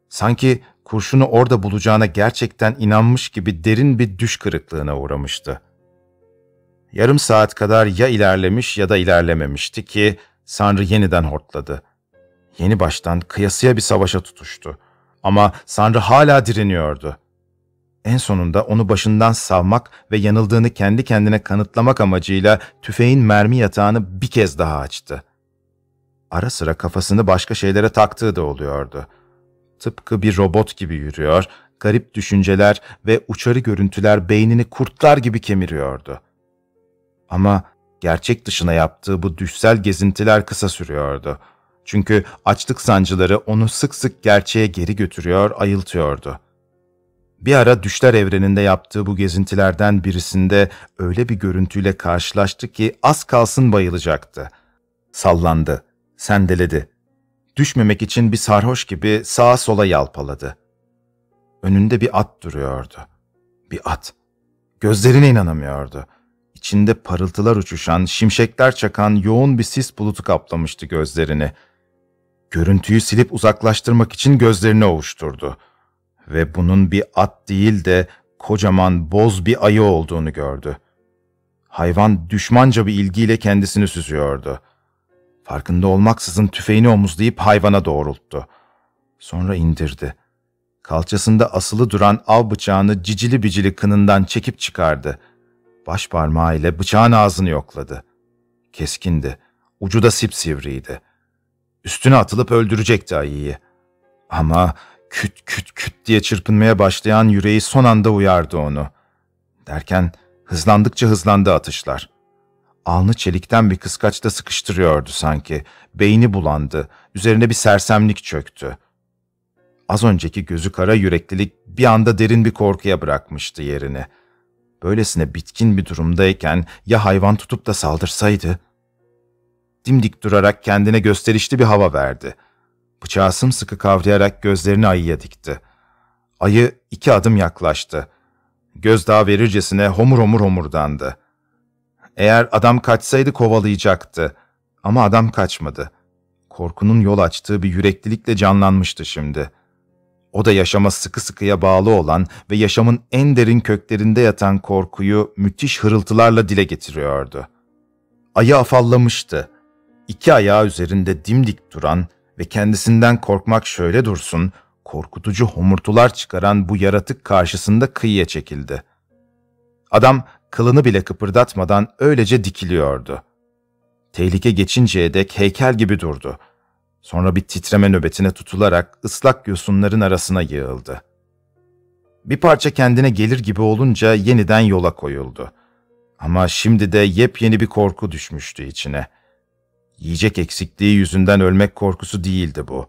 Sanki kurşunu orada bulacağına gerçekten inanmış gibi derin bir düş kırıklığına uğramıştı. Yarım saat kadar ya ilerlemiş ya da ilerlememişti ki Sanrı yeniden hortladı. Yeni baştan kıyasıya bir savaşa tutuştu. Ama Sanrı hala direniyordu. En sonunda onu başından savmak ve yanıldığını kendi kendine kanıtlamak amacıyla tüfeğin mermi yatağını bir kez daha açtı. Ara sıra kafasını başka şeylere taktığı da oluyordu. Tıpkı bir robot gibi yürüyor, garip düşünceler ve uçarı görüntüler beynini kurtlar gibi kemiriyordu. Ama gerçek dışına yaptığı bu düşsel gezintiler kısa sürüyordu. Çünkü açlık sancıları onu sık sık gerçeğe geri götürüyor, ayıltıyordu. Bir ara düşler evreninde yaptığı bu gezintilerden birisinde öyle bir görüntüyle karşılaştı ki az kalsın bayılacaktı. Sallandı, sendeledi. Düşmemek için bir sarhoş gibi sağa sola yalpaladı. Önünde bir at duruyordu. Bir at. Gözlerine inanamıyordu. İçinde parıltılar uçuşan, şimşekler çakan yoğun bir sis bulutu kaplamıştı gözlerini. Görüntüyü silip uzaklaştırmak için gözlerini ovuşturdu. Ve bunun bir at değil de kocaman boz bir ayı olduğunu gördü. Hayvan düşmanca bir ilgiyle kendisini süzüyordu. Farkında olmaksızın tüfeğini omuzlayıp hayvana doğrulttu. Sonra indirdi. Kalçasında asılı duran av bıçağını cicili bicili kınından çekip çıkardı. Baş parmağı ile bıçağın ağzını yokladı. Keskindi. Ucu da sipsivriydi. Üstüne atılıp öldürecekti ayıyı. Ama küt küt küt diye çırpınmaya başlayan yüreği son anda uyardı onu. Derken hızlandıkça hızlandı atışlar. Alnı çelikten bir kıskaçta sıkıştırıyordu sanki. Beyni bulandı. Üzerine bir sersemlik çöktü. Az önceki gözü kara yüreklilik bir anda derin bir korkuya bırakmıştı yerini. Böylesine bitkin bir durumdayken ya hayvan tutup da saldırsaydı? Dimdik durarak kendine gösterişli bir hava verdi. Bıçağı sımsıkı kavrayarak gözlerini ayıya dikti. Ayı iki adım yaklaştı. Gözdağı verircesine homur homur homurdandı. Eğer adam kaçsaydı kovalayacaktı. Ama adam kaçmadı. Korkunun yol açtığı bir yüreklilikle canlanmıştı şimdi. O da yaşama sıkı sıkıya bağlı olan ve yaşamın en derin köklerinde yatan korkuyu müthiş hırıltılarla dile getiriyordu. Ayı afallamıştı. İki ayağı üzerinde dimdik duran ve kendisinden korkmak şöyle dursun, korkutucu homurtular çıkaran bu yaratık karşısında kıyıya çekildi. Adam kılını bile kıpırdatmadan öylece dikiliyordu. Tehlike geçinceye dek heykel gibi durdu. Sonra bir titreme nöbetine tutularak ıslak yosunların arasına yığıldı. Bir parça kendine gelir gibi olunca yeniden yola koyuldu. Ama şimdi de yepyeni bir korku düşmüştü içine. Yiyecek eksikliği yüzünden ölmek korkusu değildi bu.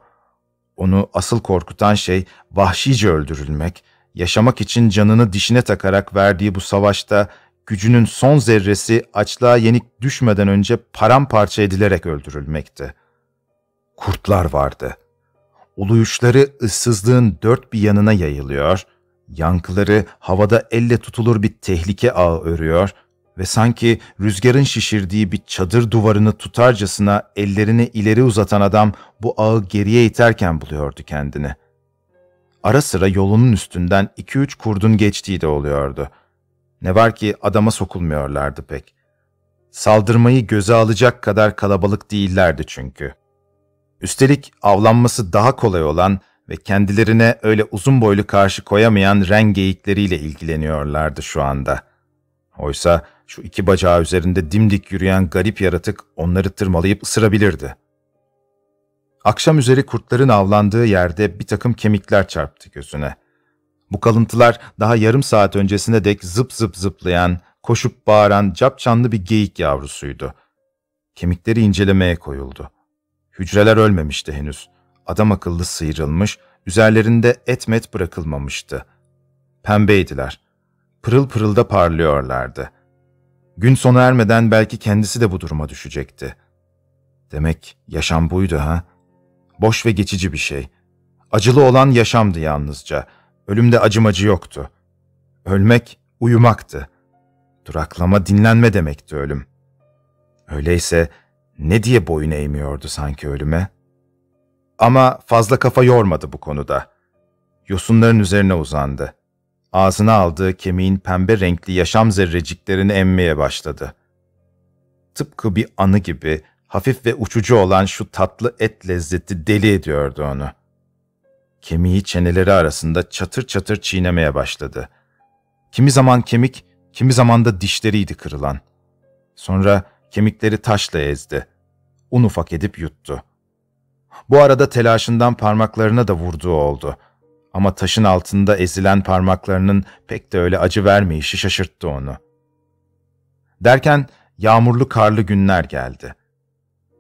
Onu asıl korkutan şey vahşice öldürülmek, yaşamak için canını dişine takarak verdiği bu savaşta gücünün son zerresi açlığa yenik düşmeden önce paramparça edilerek öldürülmekti. Kurtlar vardı. Uluyuşları ıssızlığın dört bir yanına yayılıyor, Yankıları havada elle tutulur bir tehlike ağı örüyor ve sanki rüzgarın şişirdiği bir çadır duvarını tutarcasına ellerini ileri uzatan adam bu ağı geriye iterken buluyordu kendini. Ara sıra yolunun üstünden iki üç kurdun geçtiği de oluyordu. Ne var ki adama sokulmuyorlardı pek. Saldırmayı göze alacak kadar kalabalık değillerdi çünkü. Üstelik avlanması daha kolay olan ve kendilerine öyle uzun boylu karşı koyamayan ren geyikleriyle ilgileniyorlardı şu anda. Oysa şu iki bacağı üzerinde dimdik yürüyen garip yaratık onları tırmalayıp ısırabilirdi. Akşam üzeri kurtların avlandığı yerde bir takım kemikler çarptı gözüne. Bu kalıntılar daha yarım saat öncesine dek zıp zıp zıplayan, koşup bağıran capcanlı bir geyik yavrusuydu. Kemikleri incelemeye koyuldu. Hücreler ölmemişti henüz. Adam akıllı sıyrılmış, üzerlerinde et met bırakılmamıştı. Pembeydiler. Pırıl pırıl da parlıyorlardı. Gün sona ermeden belki kendisi de bu duruma düşecekti. Demek yaşam buydu ha? Boş ve geçici bir şey. Acılı olan yaşamdı yalnızca. Ölümde acımacı yoktu. Ölmek uyumaktı. Duraklama, dinlenme demekti ölüm. Öyleyse ne diye boyun eğmiyordu sanki ölüme? Ama fazla kafa yormadı bu konuda. Yosunların üzerine uzandı. Ağzına aldığı kemiğin pembe renkli yaşam zerreciklerini emmeye başladı. Tıpkı bir anı gibi hafif ve uçucu olan şu tatlı et lezzeti deli ediyordu onu. Kemiği çeneleri arasında çatır çatır çiğnemeye başladı. Kimi zaman kemik, kimi zaman da dişleriydi kırılan. Sonra kemikleri taşla ezdi. Un ufak edip yuttu. Bu arada telaşından parmaklarına da vurduğu oldu. Ama taşın altında ezilen parmaklarının pek de öyle acı vermeyişi şaşırttı onu. Derken yağmurlu karlı günler geldi.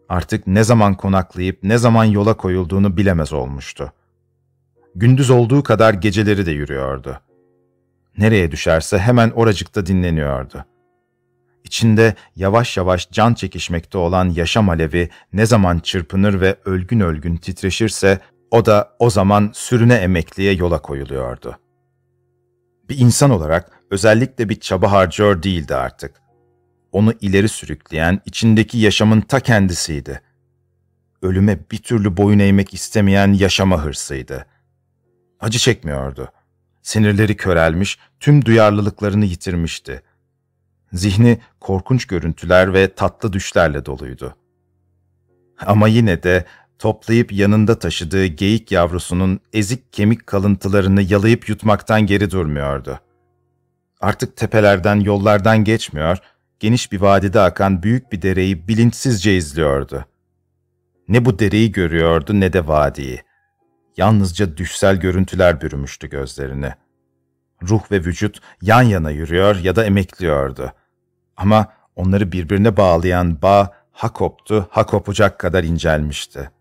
Artık ne zaman konaklayıp ne zaman yola koyulduğunu bilemez olmuştu. Gündüz olduğu kadar geceleri de yürüyordu. Nereye düşerse hemen oracıkta dinleniyordu. İçinde yavaş yavaş can çekişmekte olan yaşam alevi ne zaman çırpınır ve ölgün ölgün titreşirse o da o zaman sürüne emekliye yola koyuluyordu. Bir insan olarak özellikle bir çaba harcıyor değildi artık. Onu ileri sürükleyen içindeki yaşamın ta kendisiydi. Ölüme bir türlü boyun eğmek istemeyen yaşama hırsıydı. Acı çekmiyordu. Sinirleri körelmiş, tüm duyarlılıklarını yitirmişti. Zihni korkunç görüntüler ve tatlı düşlerle doluydu. Ama yine de toplayıp yanında taşıdığı geyik yavrusunun ezik kemik kalıntılarını yalayıp yutmaktan geri durmuyordu. Artık tepelerden, yollardan geçmiyor, geniş bir vadide akan büyük bir dereyi bilinçsizce izliyordu. Ne bu dereyi görüyordu ne de vadiyi. Yalnızca düşsel görüntüler bürümüştü gözlerini. Ruh ve vücut yan yana yürüyor ya da emekliyordu. Ama onları birbirine bağlayan bağ ha koptu, ha kopacak kadar incelmişti.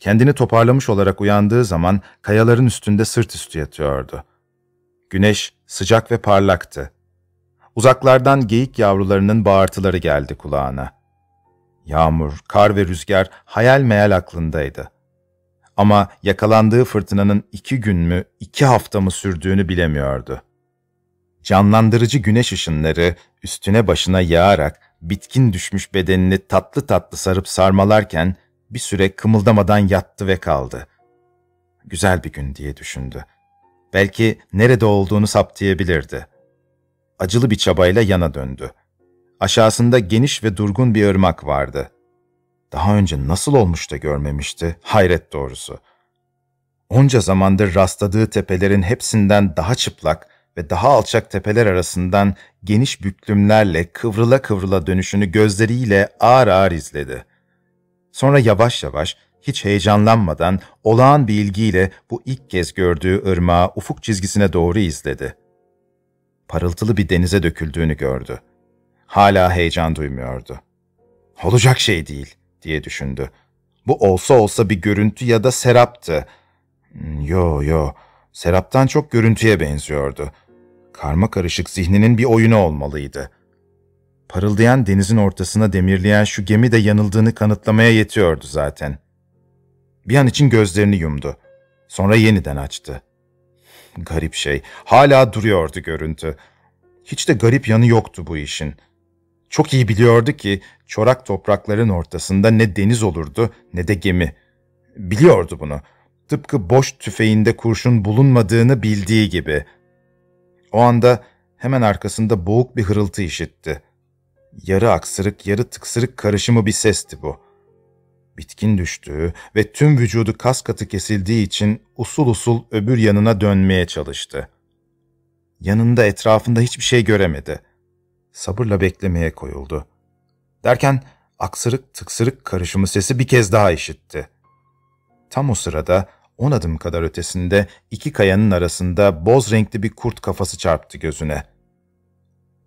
Kendini toparlamış olarak uyandığı zaman kayaların üstünde sırt üstü yatıyordu. Güneş sıcak ve parlaktı. Uzaklardan geyik yavrularının bağırtıları geldi kulağına. Yağmur, kar ve rüzgar hayal meyal aklındaydı. Ama yakalandığı fırtınanın iki gün mü, iki hafta mı sürdüğünü bilemiyordu. Canlandırıcı güneş ışınları üstüne başına yağarak bitkin düşmüş bedenini tatlı tatlı sarıp sarmalarken bir süre kımıldamadan yattı ve kaldı. Güzel bir gün diye düşündü. Belki nerede olduğunu saptayabilirdi. Acılı bir çabayla yana döndü. Aşağısında geniş ve durgun bir ırmak vardı. Daha önce nasıl olmuş da görmemişti, hayret doğrusu. Onca zamandır rastladığı tepelerin hepsinden daha çıplak ve daha alçak tepeler arasından geniş büklümlerle kıvrıla kıvrıla dönüşünü gözleriyle ağır ağır izledi. Sonra yavaş yavaş, hiç heyecanlanmadan, olağan bir ilgiyle bu ilk kez gördüğü ırmağı ufuk çizgisine doğru izledi. Parıltılı bir denize döküldüğünü gördü. Hala heyecan duymuyordu. Olacak şey değil diye düşündü. Bu olsa olsa bir görüntü ya da seraptı. Yo yo, seraptan çok görüntüye benziyordu. Karma karışık zihninin bir oyunu olmalıydı. Parıldayan denizin ortasına demirleyen şu gemi de yanıldığını kanıtlamaya yetiyordu zaten. Bir an için gözlerini yumdu. Sonra yeniden açtı. Garip şey, hala duruyordu görüntü. Hiç de garip yanı yoktu bu işin. Çok iyi biliyordu ki çorak toprakların ortasında ne deniz olurdu ne de gemi. Biliyordu bunu. Tıpkı boş tüfeğinde kurşun bulunmadığını bildiği gibi. O anda hemen arkasında boğuk bir hırıltı işitti. Yarı aksırık, yarı tıksırık karışımı bir sesti bu. Bitkin düştüğü ve tüm vücudu kas katı kesildiği için usul usul öbür yanına dönmeye çalıştı. Yanında etrafında hiçbir şey göremedi. Sabırla beklemeye koyuldu. Derken aksırık tıksırık karışımı sesi bir kez daha işitti. Tam o sırada on adım kadar ötesinde iki kayanın arasında boz renkli bir kurt kafası çarptı gözüne.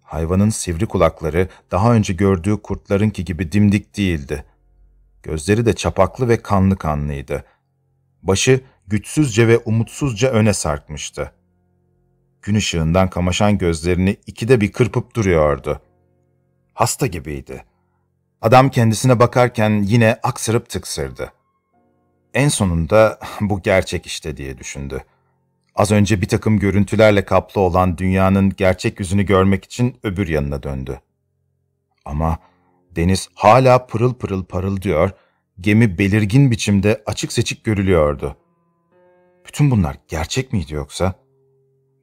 Hayvanın sivri kulakları daha önce gördüğü kurtlarınki gibi dimdik değildi. Gözleri de çapaklı ve kanlı kanlıydı. Başı güçsüzce ve umutsuzca öne sarkmıştı. Gün ışığından kamaşan gözlerini ikide bir kırpıp duruyordu. Hasta gibiydi. Adam kendisine bakarken yine aksırıp tıksırdı. En sonunda bu gerçek işte diye düşündü. Az önce bir takım görüntülerle kaplı olan dünyanın gerçek yüzünü görmek için öbür yanına döndü. Ama deniz hala pırıl pırıl parıldıyor, gemi belirgin biçimde açık seçik görülüyordu. Bütün bunlar gerçek miydi yoksa?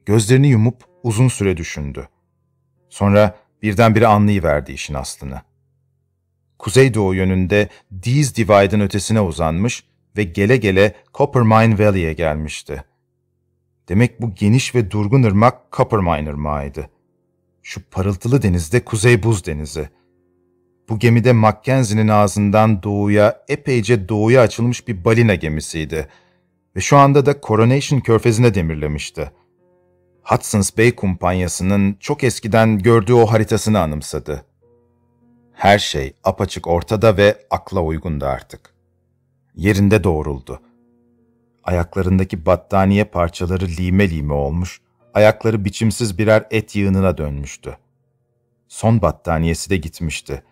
Gözlerini yumup uzun süre düşündü. Sonra birdenbire anlayıverdi işin aslını. Kuzeydoğu yönünde Dees Divide'ın ötesine uzanmış ve gele gele Coppermine Valley'e gelmişti. Demek bu geniş ve durgun ırmak Coppermine ırmağıydı. Şu parıltılı denizde Kuzey Buz Denizi. Bu gemide Mackenzie'nin ağzından doğuya, epeyce doğuya açılmış bir balina gemisiydi. Ve şu anda da Coronation körfezine demirlemişti. Hudson's Bay kumpanyasının çok eskiden gördüğü o haritasını anımsadı. Her şey apaçık ortada ve akla uygundu artık. Yerinde doğruldu. Ayaklarındaki battaniye parçaları lime lime olmuş, ayakları biçimsiz birer et yığınına dönmüştü. Son battaniyesi de gitmişti.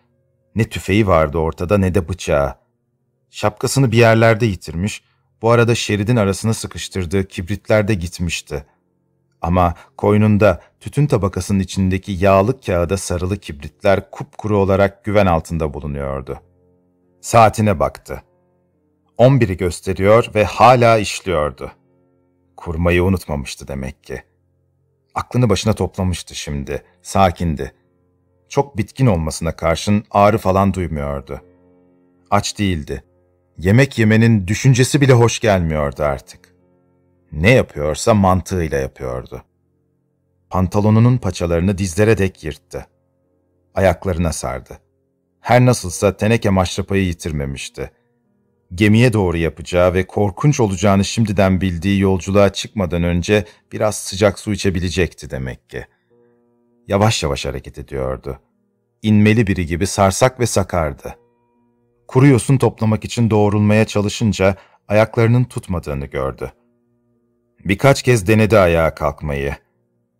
Ne tüfeği vardı ortada ne de bıçağı. Şapkasını bir yerlerde yitirmiş, bu arada şeridin arasına sıkıştırdığı kibritler de gitmişti. Ama koynunda tütün tabakasının içindeki yağlı kağıda sarılı kibritler kupkuru olarak güven altında bulunuyordu. Saatine baktı. 11'i gösteriyor ve hala işliyordu. Kurmayı unutmamıştı demek ki. Aklını başına toplamıştı şimdi, sakindi. Çok bitkin olmasına karşın ağrı falan duymuyordu. Aç değildi. Yemek yemenin düşüncesi bile hoş gelmiyordu artık. Ne yapıyorsa mantığıyla yapıyordu. Pantolonunun paçalarını dizlere dek yırttı. Ayaklarına sardı. Her nasılsa teneke maşrapayı yitirmemişti gemiye doğru yapacağı ve korkunç olacağını şimdiden bildiği yolculuğa çıkmadan önce biraz sıcak su içebilecekti demek ki. Yavaş yavaş hareket ediyordu. İnmeli biri gibi sarsak ve sakardı. Kuru yosun toplamak için doğrulmaya çalışınca ayaklarının tutmadığını gördü. Birkaç kez denedi ayağa kalkmayı.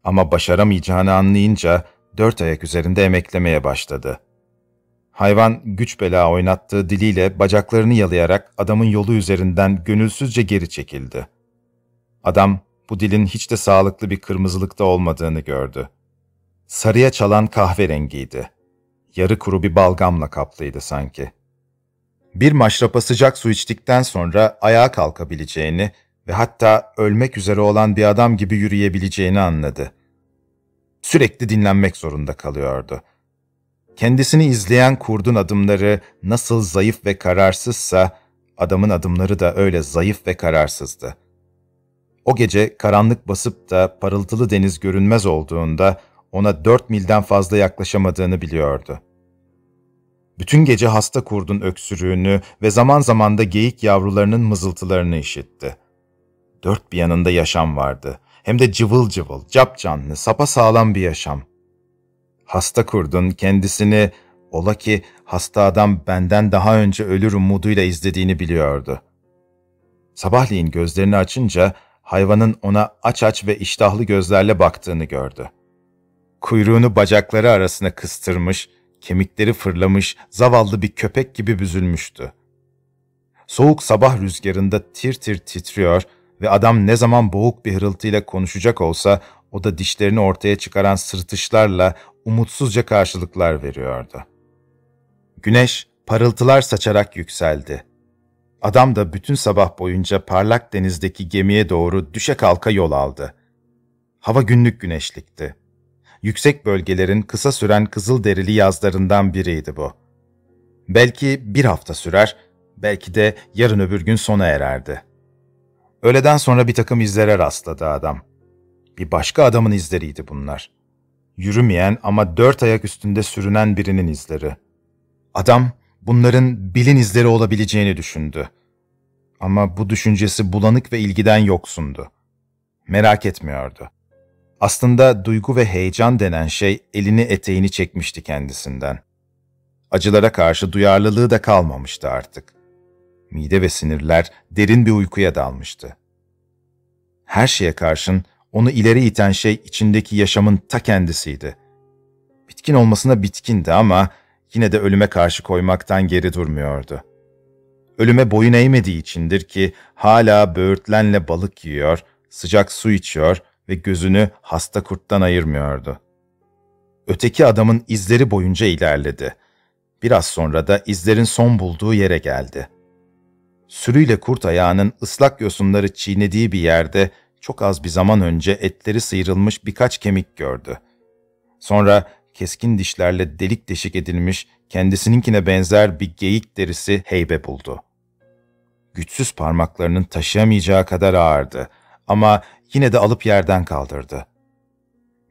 Ama başaramayacağını anlayınca dört ayak üzerinde emeklemeye başladı. Hayvan güç bela oynattığı diliyle bacaklarını yalayarak adamın yolu üzerinden gönülsüzce geri çekildi. Adam bu dilin hiç de sağlıklı bir kırmızılıkta olmadığını gördü. Sarıya çalan kahverengiydi. Yarı kuru bir balgamla kaplıydı sanki. Bir maşrapa sıcak su içtikten sonra ayağa kalkabileceğini ve hatta ölmek üzere olan bir adam gibi yürüyebileceğini anladı. Sürekli dinlenmek zorunda kalıyordu.'' Kendisini izleyen kurdun adımları nasıl zayıf ve kararsızsa, adamın adımları da öyle zayıf ve kararsızdı. O gece karanlık basıp da parıltılı deniz görünmez olduğunda ona dört milden fazla yaklaşamadığını biliyordu. Bütün gece hasta kurdun öksürüğünü ve zaman zaman da geyik yavrularının mızıltılarını işitti. Dört bir yanında yaşam vardı. Hem de cıvıl cıvıl, cap canlı, sapa sağlam bir yaşam.'' Hasta kurdun kendisini ola ki hasta adam benden daha önce ölür umuduyla izlediğini biliyordu. Sabahleyin gözlerini açınca hayvanın ona aç aç ve iştahlı gözlerle baktığını gördü. Kuyruğunu bacakları arasına kıstırmış, kemikleri fırlamış, zavallı bir köpek gibi büzülmüştü. Soğuk sabah rüzgarında tir tir titriyor ve adam ne zaman boğuk bir hırıltıyla konuşacak olsa o da dişlerini ortaya çıkaran sırtışlarla umutsuzca karşılıklar veriyordu. Güneş parıltılar saçarak yükseldi. Adam da bütün sabah boyunca parlak denizdeki gemiye doğru düşe kalka yol aldı. Hava günlük güneşlikti. Yüksek bölgelerin kısa süren kızıl derili yazlarından biriydi bu. Belki bir hafta sürer, belki de yarın öbür gün sona ererdi. Öğleden sonra bir takım izlere rastladı adam. Bir başka adamın izleriydi bunlar. Yürümeyen ama dört ayak üstünde sürünen birinin izleri. Adam bunların bilin izleri olabileceğini düşündü. Ama bu düşüncesi bulanık ve ilgiden yoksundu. Merak etmiyordu. Aslında duygu ve heyecan denen şey elini eteğini çekmişti kendisinden. Acılara karşı duyarlılığı da kalmamıştı artık. Mide ve sinirler derin bir uykuya dalmıştı. Her şeye karşın onu ileri iten şey içindeki yaşamın ta kendisiydi. Bitkin olmasına bitkindi ama yine de ölüme karşı koymaktan geri durmuyordu. Ölüme boyun eğmediği içindir ki hala böğürtlenle balık yiyor, sıcak su içiyor ve gözünü hasta kurttan ayırmıyordu. Öteki adamın izleri boyunca ilerledi. Biraz sonra da izlerin son bulduğu yere geldi. Sürüyle kurt ayağının ıslak yosunları çiğnediği bir yerde çok az bir zaman önce etleri sıyrılmış birkaç kemik gördü. Sonra keskin dişlerle delik deşik edilmiş, kendisininkine benzer bir geyik derisi heybe buldu. Güçsüz parmaklarının taşıyamayacağı kadar ağırdı ama yine de alıp yerden kaldırdı.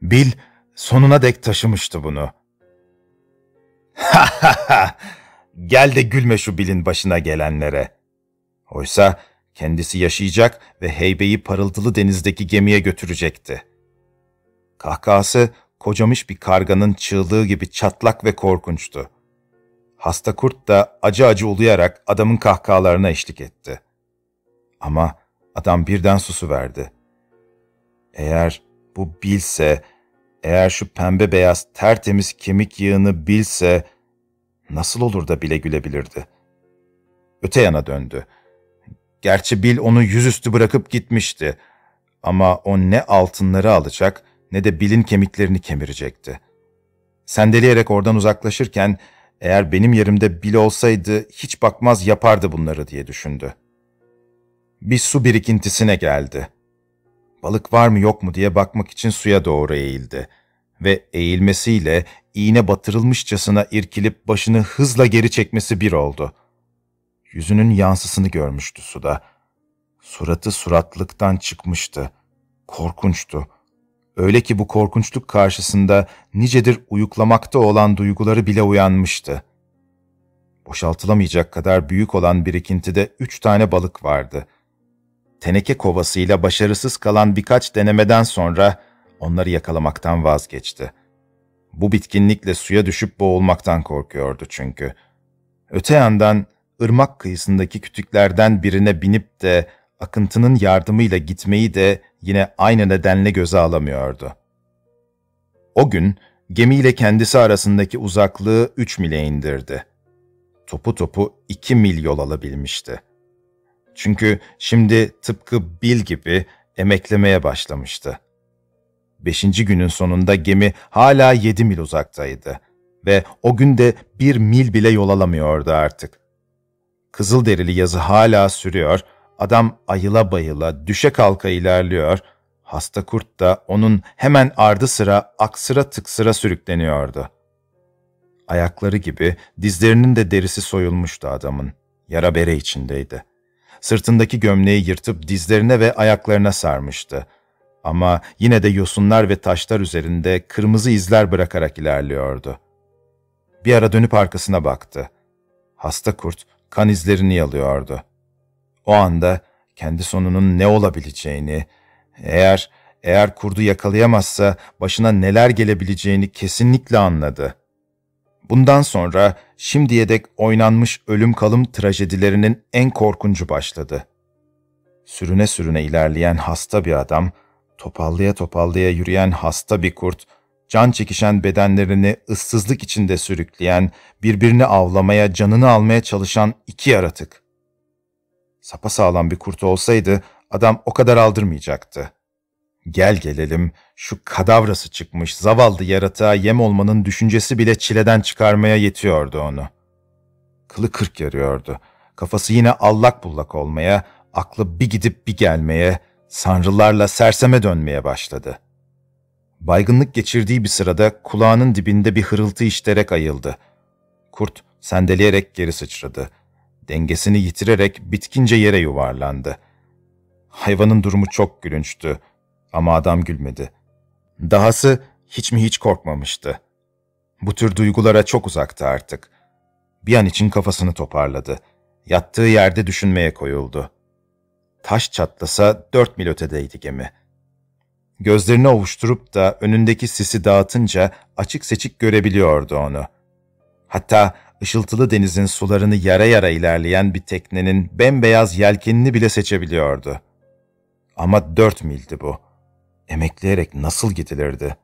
Bill sonuna dek taşımıştı bunu. Ha ha ha! Gel de gülme şu Bill'in başına gelenlere. Oysa kendisi yaşayacak ve heybeyi parıltılı denizdeki gemiye götürecekti. Kahkahası kocamış bir karganın çığlığı gibi çatlak ve korkunçtu. Hasta kurt da acı acı uluyarak adamın kahkahalarına eşlik etti. Ama adam birden susu verdi. Eğer bu bilse, eğer şu pembe beyaz tertemiz kemik yığını bilse, nasıl olur da bile gülebilirdi? Öte yana döndü. Gerçi Bill onu yüzüstü bırakıp gitmişti. Ama o ne altınları alacak ne de Bill'in kemiklerini kemirecekti. Sendeleyerek oradan uzaklaşırken eğer benim yerimde Bill olsaydı hiç bakmaz yapardı bunları diye düşündü. Bir su birikintisine geldi. Balık var mı yok mu diye bakmak için suya doğru eğildi ve eğilmesiyle iğne batırılmışçasına irkilip başını hızla geri çekmesi bir oldu.'' Yüzünün yansısını görmüştü suda. Suratı suratlıktan çıkmıştı. Korkunçtu. Öyle ki bu korkunçluk karşısında nicedir uyuklamakta olan duyguları bile uyanmıştı. Boşaltılamayacak kadar büyük olan birikintide üç tane balık vardı. Teneke kovasıyla başarısız kalan birkaç denemeden sonra onları yakalamaktan vazgeçti. Bu bitkinlikle suya düşüp boğulmaktan korkuyordu çünkü. Öte yandan ırmak kıyısındaki kütüklerden birine binip de akıntının yardımıyla gitmeyi de yine aynı nedenle göze alamıyordu. O gün gemiyle kendisi arasındaki uzaklığı üç mile indirdi. Topu topu iki mil yol alabilmişti. Çünkü şimdi tıpkı Bil gibi emeklemeye başlamıştı. Beşinci günün sonunda gemi hala yedi mil uzaktaydı ve o gün de bir mil bile yol alamıyordu artık. Kızılderili yazı hala sürüyor, adam ayıla bayıla, düşe kalka ilerliyor, hasta kurt da onun hemen ardı sıra aksıra tıksıra sürükleniyordu. Ayakları gibi dizlerinin de derisi soyulmuştu adamın. Yara bere içindeydi. Sırtındaki gömleği yırtıp dizlerine ve ayaklarına sarmıştı. Ama yine de yosunlar ve taşlar üzerinde kırmızı izler bırakarak ilerliyordu. Bir ara dönüp arkasına baktı. Hasta kurt kan izlerini yalıyordu. O anda kendi sonunun ne olabileceğini, eğer eğer kurdu yakalayamazsa başına neler gelebileceğini kesinlikle anladı. Bundan sonra şimdiye dek oynanmış ölüm kalım trajedilerinin en korkuncu başladı. Sürüne sürüne ilerleyen hasta bir adam, topallaya topallaya yürüyen hasta bir kurt, can çekişen bedenlerini ıssızlık içinde sürükleyen, birbirini avlamaya, canını almaya çalışan iki yaratık. Sapa sağlam bir kurt olsaydı, adam o kadar aldırmayacaktı. Gel gelelim şu kadavrası çıkmış zavallı yaratığa yem olmanın düşüncesi bile çileden çıkarmaya yetiyordu onu. Kılı kırk yarıyordu. Kafası yine allak bullak olmaya, aklı bir gidip bir gelmeye, sanrılarla serseme dönmeye başladı. Baygınlık geçirdiği bir sırada kulağının dibinde bir hırıltı işterek ayıldı. Kurt sendeleyerek geri sıçradı. Dengesini yitirerek bitkince yere yuvarlandı. Hayvanın durumu çok gülünçtü ama adam gülmedi. Dahası hiç mi hiç korkmamıştı. Bu tür duygulara çok uzaktı artık. Bir an için kafasını toparladı. Yattığı yerde düşünmeye koyuldu. Taş çatlasa dört mil ötedeydi gemi. Gözlerini ovuşturup da önündeki sisi dağıtınca açık seçik görebiliyordu onu. Hatta ışıltılı denizin sularını yara yara ilerleyen bir teknenin bembeyaz yelkenini bile seçebiliyordu. Ama dört mildi bu. Emekleyerek nasıl gidilirdi?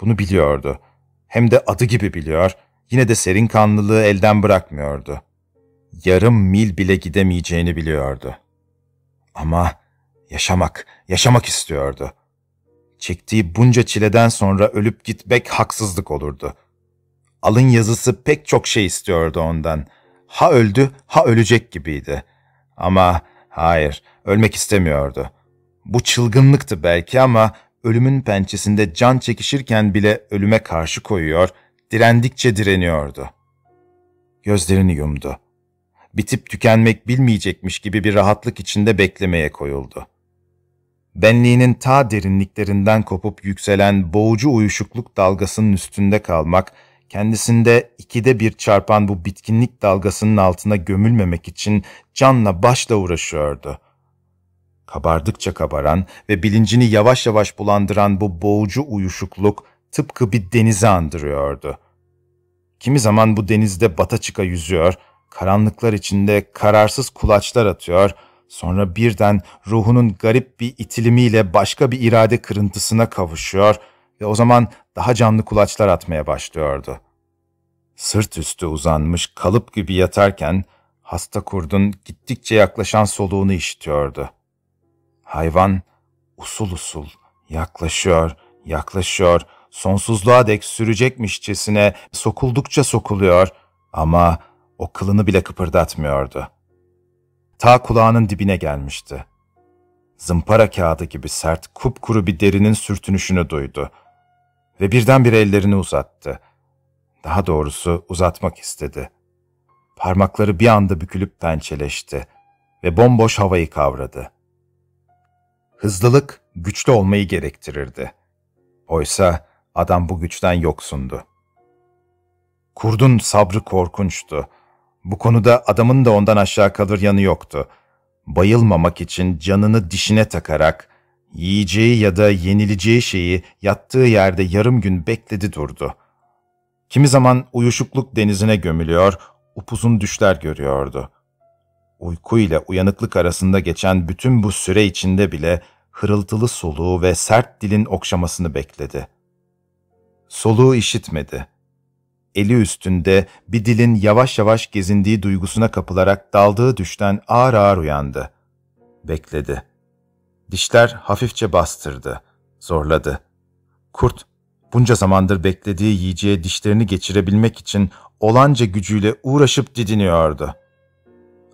Bunu biliyordu. Hem de adı gibi biliyor, yine de serin kanlılığı elden bırakmıyordu. Yarım mil bile gidemeyeceğini biliyordu. Ama yaşamak, yaşamak istiyordu. Çektiği bunca çileden sonra ölüp gitmek haksızlık olurdu. Alın yazısı pek çok şey istiyordu ondan. Ha öldü, ha ölecek gibiydi. Ama hayır, ölmek istemiyordu. Bu çılgınlıktı belki ama ölümün pençesinde can çekişirken bile ölüme karşı koyuyor, direndikçe direniyordu. Gözlerini yumdu. Bitip tükenmek bilmeyecekmiş gibi bir rahatlık içinde beklemeye koyuldu. Benliğinin ta derinliklerinden kopup yükselen boğucu uyuşukluk dalgasının üstünde kalmak, kendisinde ikide bir çarpan bu bitkinlik dalgasının altına gömülmemek için canla başla uğraşıyordu. Kabardıkça kabaran ve bilincini yavaş yavaş bulandıran bu boğucu uyuşukluk tıpkı bir denize andırıyordu. Kimi zaman bu denizde bata çıka yüzüyor, karanlıklar içinde kararsız kulaçlar atıyor, sonra birden ruhunun garip bir itilimiyle başka bir irade kırıntısına kavuşuyor ve o zaman daha canlı kulaçlar atmaya başlıyordu. Sırt üstü uzanmış kalıp gibi yatarken hasta kurdun gittikçe yaklaşan soluğunu işitiyordu. Hayvan usul usul yaklaşıyor, yaklaşıyor, sonsuzluğa dek sürecekmişçesine sokuldukça sokuluyor ama o kılını bile kıpırdatmıyordu. Ta kulağının dibine gelmişti. Zımpara kağıdı gibi sert, kupkuru bir derinin sürtünüşünü duydu. Ve birdenbire ellerini uzattı. Daha doğrusu uzatmak istedi. Parmakları bir anda bükülüp pençeleşti ve bomboş havayı kavradı. Hızlılık güçlü olmayı gerektirirdi. Oysa adam bu güçten yoksundu. Kurdun sabrı korkunçtu. Bu konuda adamın da ondan aşağı kalır yanı yoktu. Bayılmamak için canını dişine takarak, yiyeceği ya da yenileceği şeyi yattığı yerde yarım gün bekledi durdu. Kimi zaman uyuşukluk denizine gömülüyor, upuzun düşler görüyordu. Uyku ile uyanıklık arasında geçen bütün bu süre içinde bile hırıltılı soluğu ve sert dilin okşamasını bekledi. Soluğu işitmedi eli üstünde bir dilin yavaş yavaş gezindiği duygusuna kapılarak daldığı düşten ağır ağır uyandı. Bekledi. Dişler hafifçe bastırdı, zorladı. Kurt, bunca zamandır beklediği yiyeceğe dişlerini geçirebilmek için olanca gücüyle uğraşıp didiniyordu.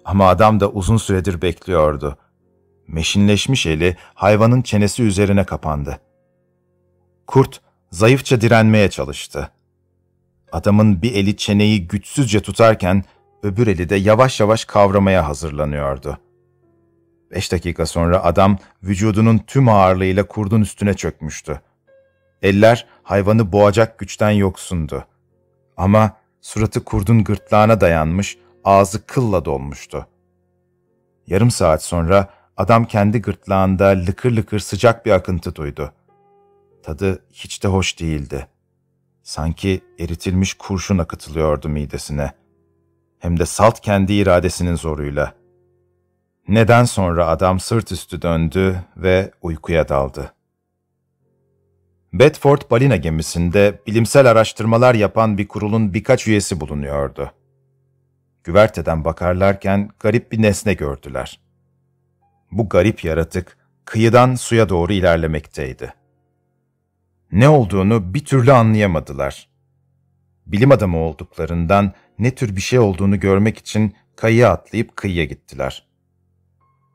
Ama adam da uzun süredir bekliyordu. Meşinleşmiş eli hayvanın çenesi üzerine kapandı. Kurt, zayıfça direnmeye çalıştı. Adamın bir eli çeneyi güçsüzce tutarken öbür eli de yavaş yavaş kavramaya hazırlanıyordu. Beş dakika sonra adam vücudunun tüm ağırlığıyla kurdun üstüne çökmüştü. Eller hayvanı boğacak güçten yoksundu. Ama suratı kurdun gırtlağına dayanmış, ağzı kılla dolmuştu. Yarım saat sonra adam kendi gırtlağında lıkır lıkır sıcak bir akıntı duydu. Tadı hiç de hoş değildi. Sanki eritilmiş kurşun akıtılıyordu midesine. Hem de salt kendi iradesinin zoruyla. Neden sonra adam sırt üstü döndü ve uykuya daldı. Bedford balina gemisinde bilimsel araştırmalar yapan bir kurulun birkaç üyesi bulunuyordu. Güverteden bakarlarken garip bir nesne gördüler. Bu garip yaratık kıyıdan suya doğru ilerlemekteydi. Ne olduğunu bir türlü anlayamadılar. Bilim adamı olduklarından ne tür bir şey olduğunu görmek için kayıya atlayıp kıyıya gittiler.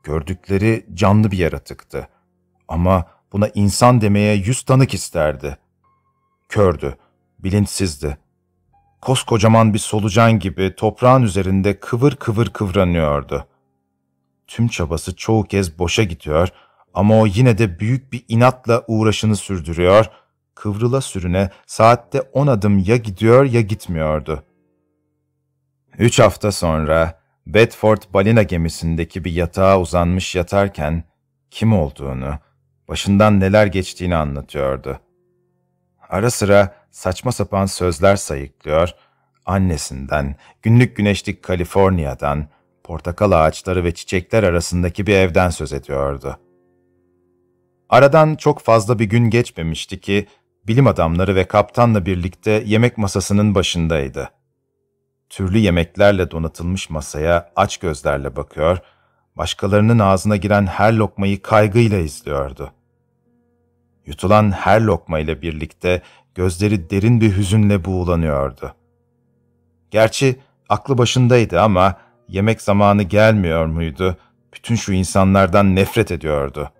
Gördükleri canlı bir yaratıktı. Ama buna insan demeye yüz tanık isterdi. Kördü, bilinçsizdi. Koskocaman bir solucan gibi toprağın üzerinde kıvır kıvır kıvranıyordu. Tüm çabası çoğu kez boşa gidiyor ama o yine de büyük bir inatla uğraşını sürdürüyor, kıvrıla sürüne saatte on adım ya gidiyor ya gitmiyordu. Üç hafta sonra Bedford balina gemisindeki bir yatağa uzanmış yatarken kim olduğunu, başından neler geçtiğini anlatıyordu. Ara sıra saçma sapan sözler sayıklıyor, annesinden, günlük güneşlik Kaliforniya'dan, portakal ağaçları ve çiçekler arasındaki bir evden söz ediyordu. Aradan çok fazla bir gün geçmemişti ki, bilim adamları ve kaptanla birlikte yemek masasının başındaydı. Türlü yemeklerle donatılmış masaya aç gözlerle bakıyor, başkalarının ağzına giren her lokmayı kaygıyla izliyordu. Yutulan her lokmayla birlikte gözleri derin bir hüzünle buğulanıyordu. Gerçi aklı başındaydı ama yemek zamanı gelmiyor muydu? Bütün şu insanlardan nefret ediyordu.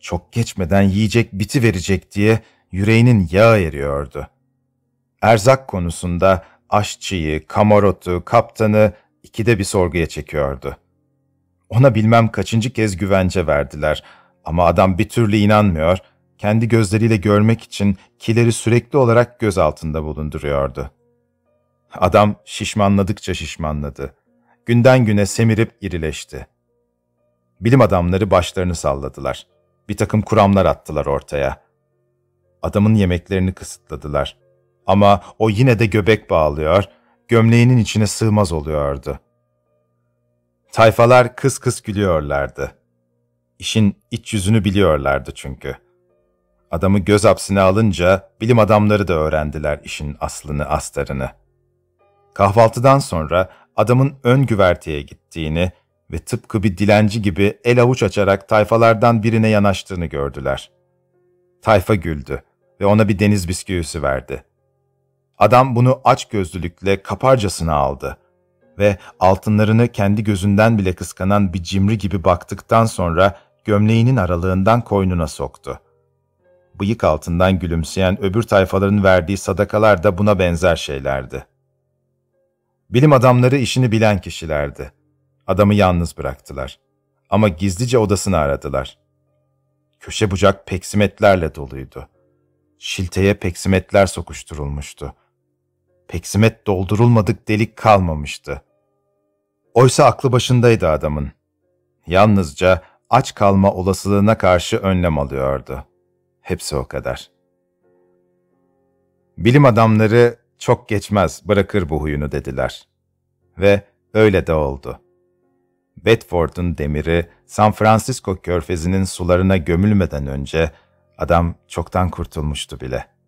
Çok geçmeden yiyecek biti verecek diye yüreğinin yağı eriyordu. Erzak konusunda aşçıyı, kamarotu, kaptanı ikide bir sorguya çekiyordu. Ona bilmem kaçıncı kez güvence verdiler ama adam bir türlü inanmıyor, kendi gözleriyle görmek için kileri sürekli olarak göz altında bulunduruyordu. Adam şişmanladıkça şişmanladı. Günden güne semirip irileşti. Bilim adamları başlarını salladılar. Bir takım kuramlar attılar ortaya. Adamın yemeklerini kısıtladılar. Ama o yine de göbek bağlıyor, gömleğinin içine sığmaz oluyordu. Tayfalar kıs kıs gülüyorlardı. İşin iç yüzünü biliyorlardı çünkü. Adamı göz hapsine alınca bilim adamları da öğrendiler işin aslını astarını. Kahvaltıdan sonra adamın ön güverteye gittiğini ve tıpkı bir dilenci gibi el avuç açarak tayfalardan birine yanaştığını gördüler. Tayfa güldü ve ona bir deniz bisküvisi verdi. Adam bunu aç gözlülükle kaparcasına aldı ve altınlarını kendi gözünden bile kıskanan bir cimri gibi baktıktan sonra gömleğinin aralığından koynuna soktu. Bıyık altından gülümseyen öbür tayfaların verdiği sadakalar da buna benzer şeylerdi. Bilim adamları işini bilen kişilerdi. Adamı yalnız bıraktılar. Ama gizlice odasını aradılar. Köşe bucak peksimetlerle doluydu. Şilteye peksimetler sokuşturulmuştu. Peksimet doldurulmadık delik kalmamıştı. Oysa aklı başındaydı adamın. Yalnızca aç kalma olasılığına karşı önlem alıyordu. Hepsi o kadar. Bilim adamları çok geçmez bırakır bu huyunu dediler. Ve öyle de oldu. Bedford'un demiri San Francisco körfezinin sularına gömülmeden önce adam çoktan kurtulmuştu bile.''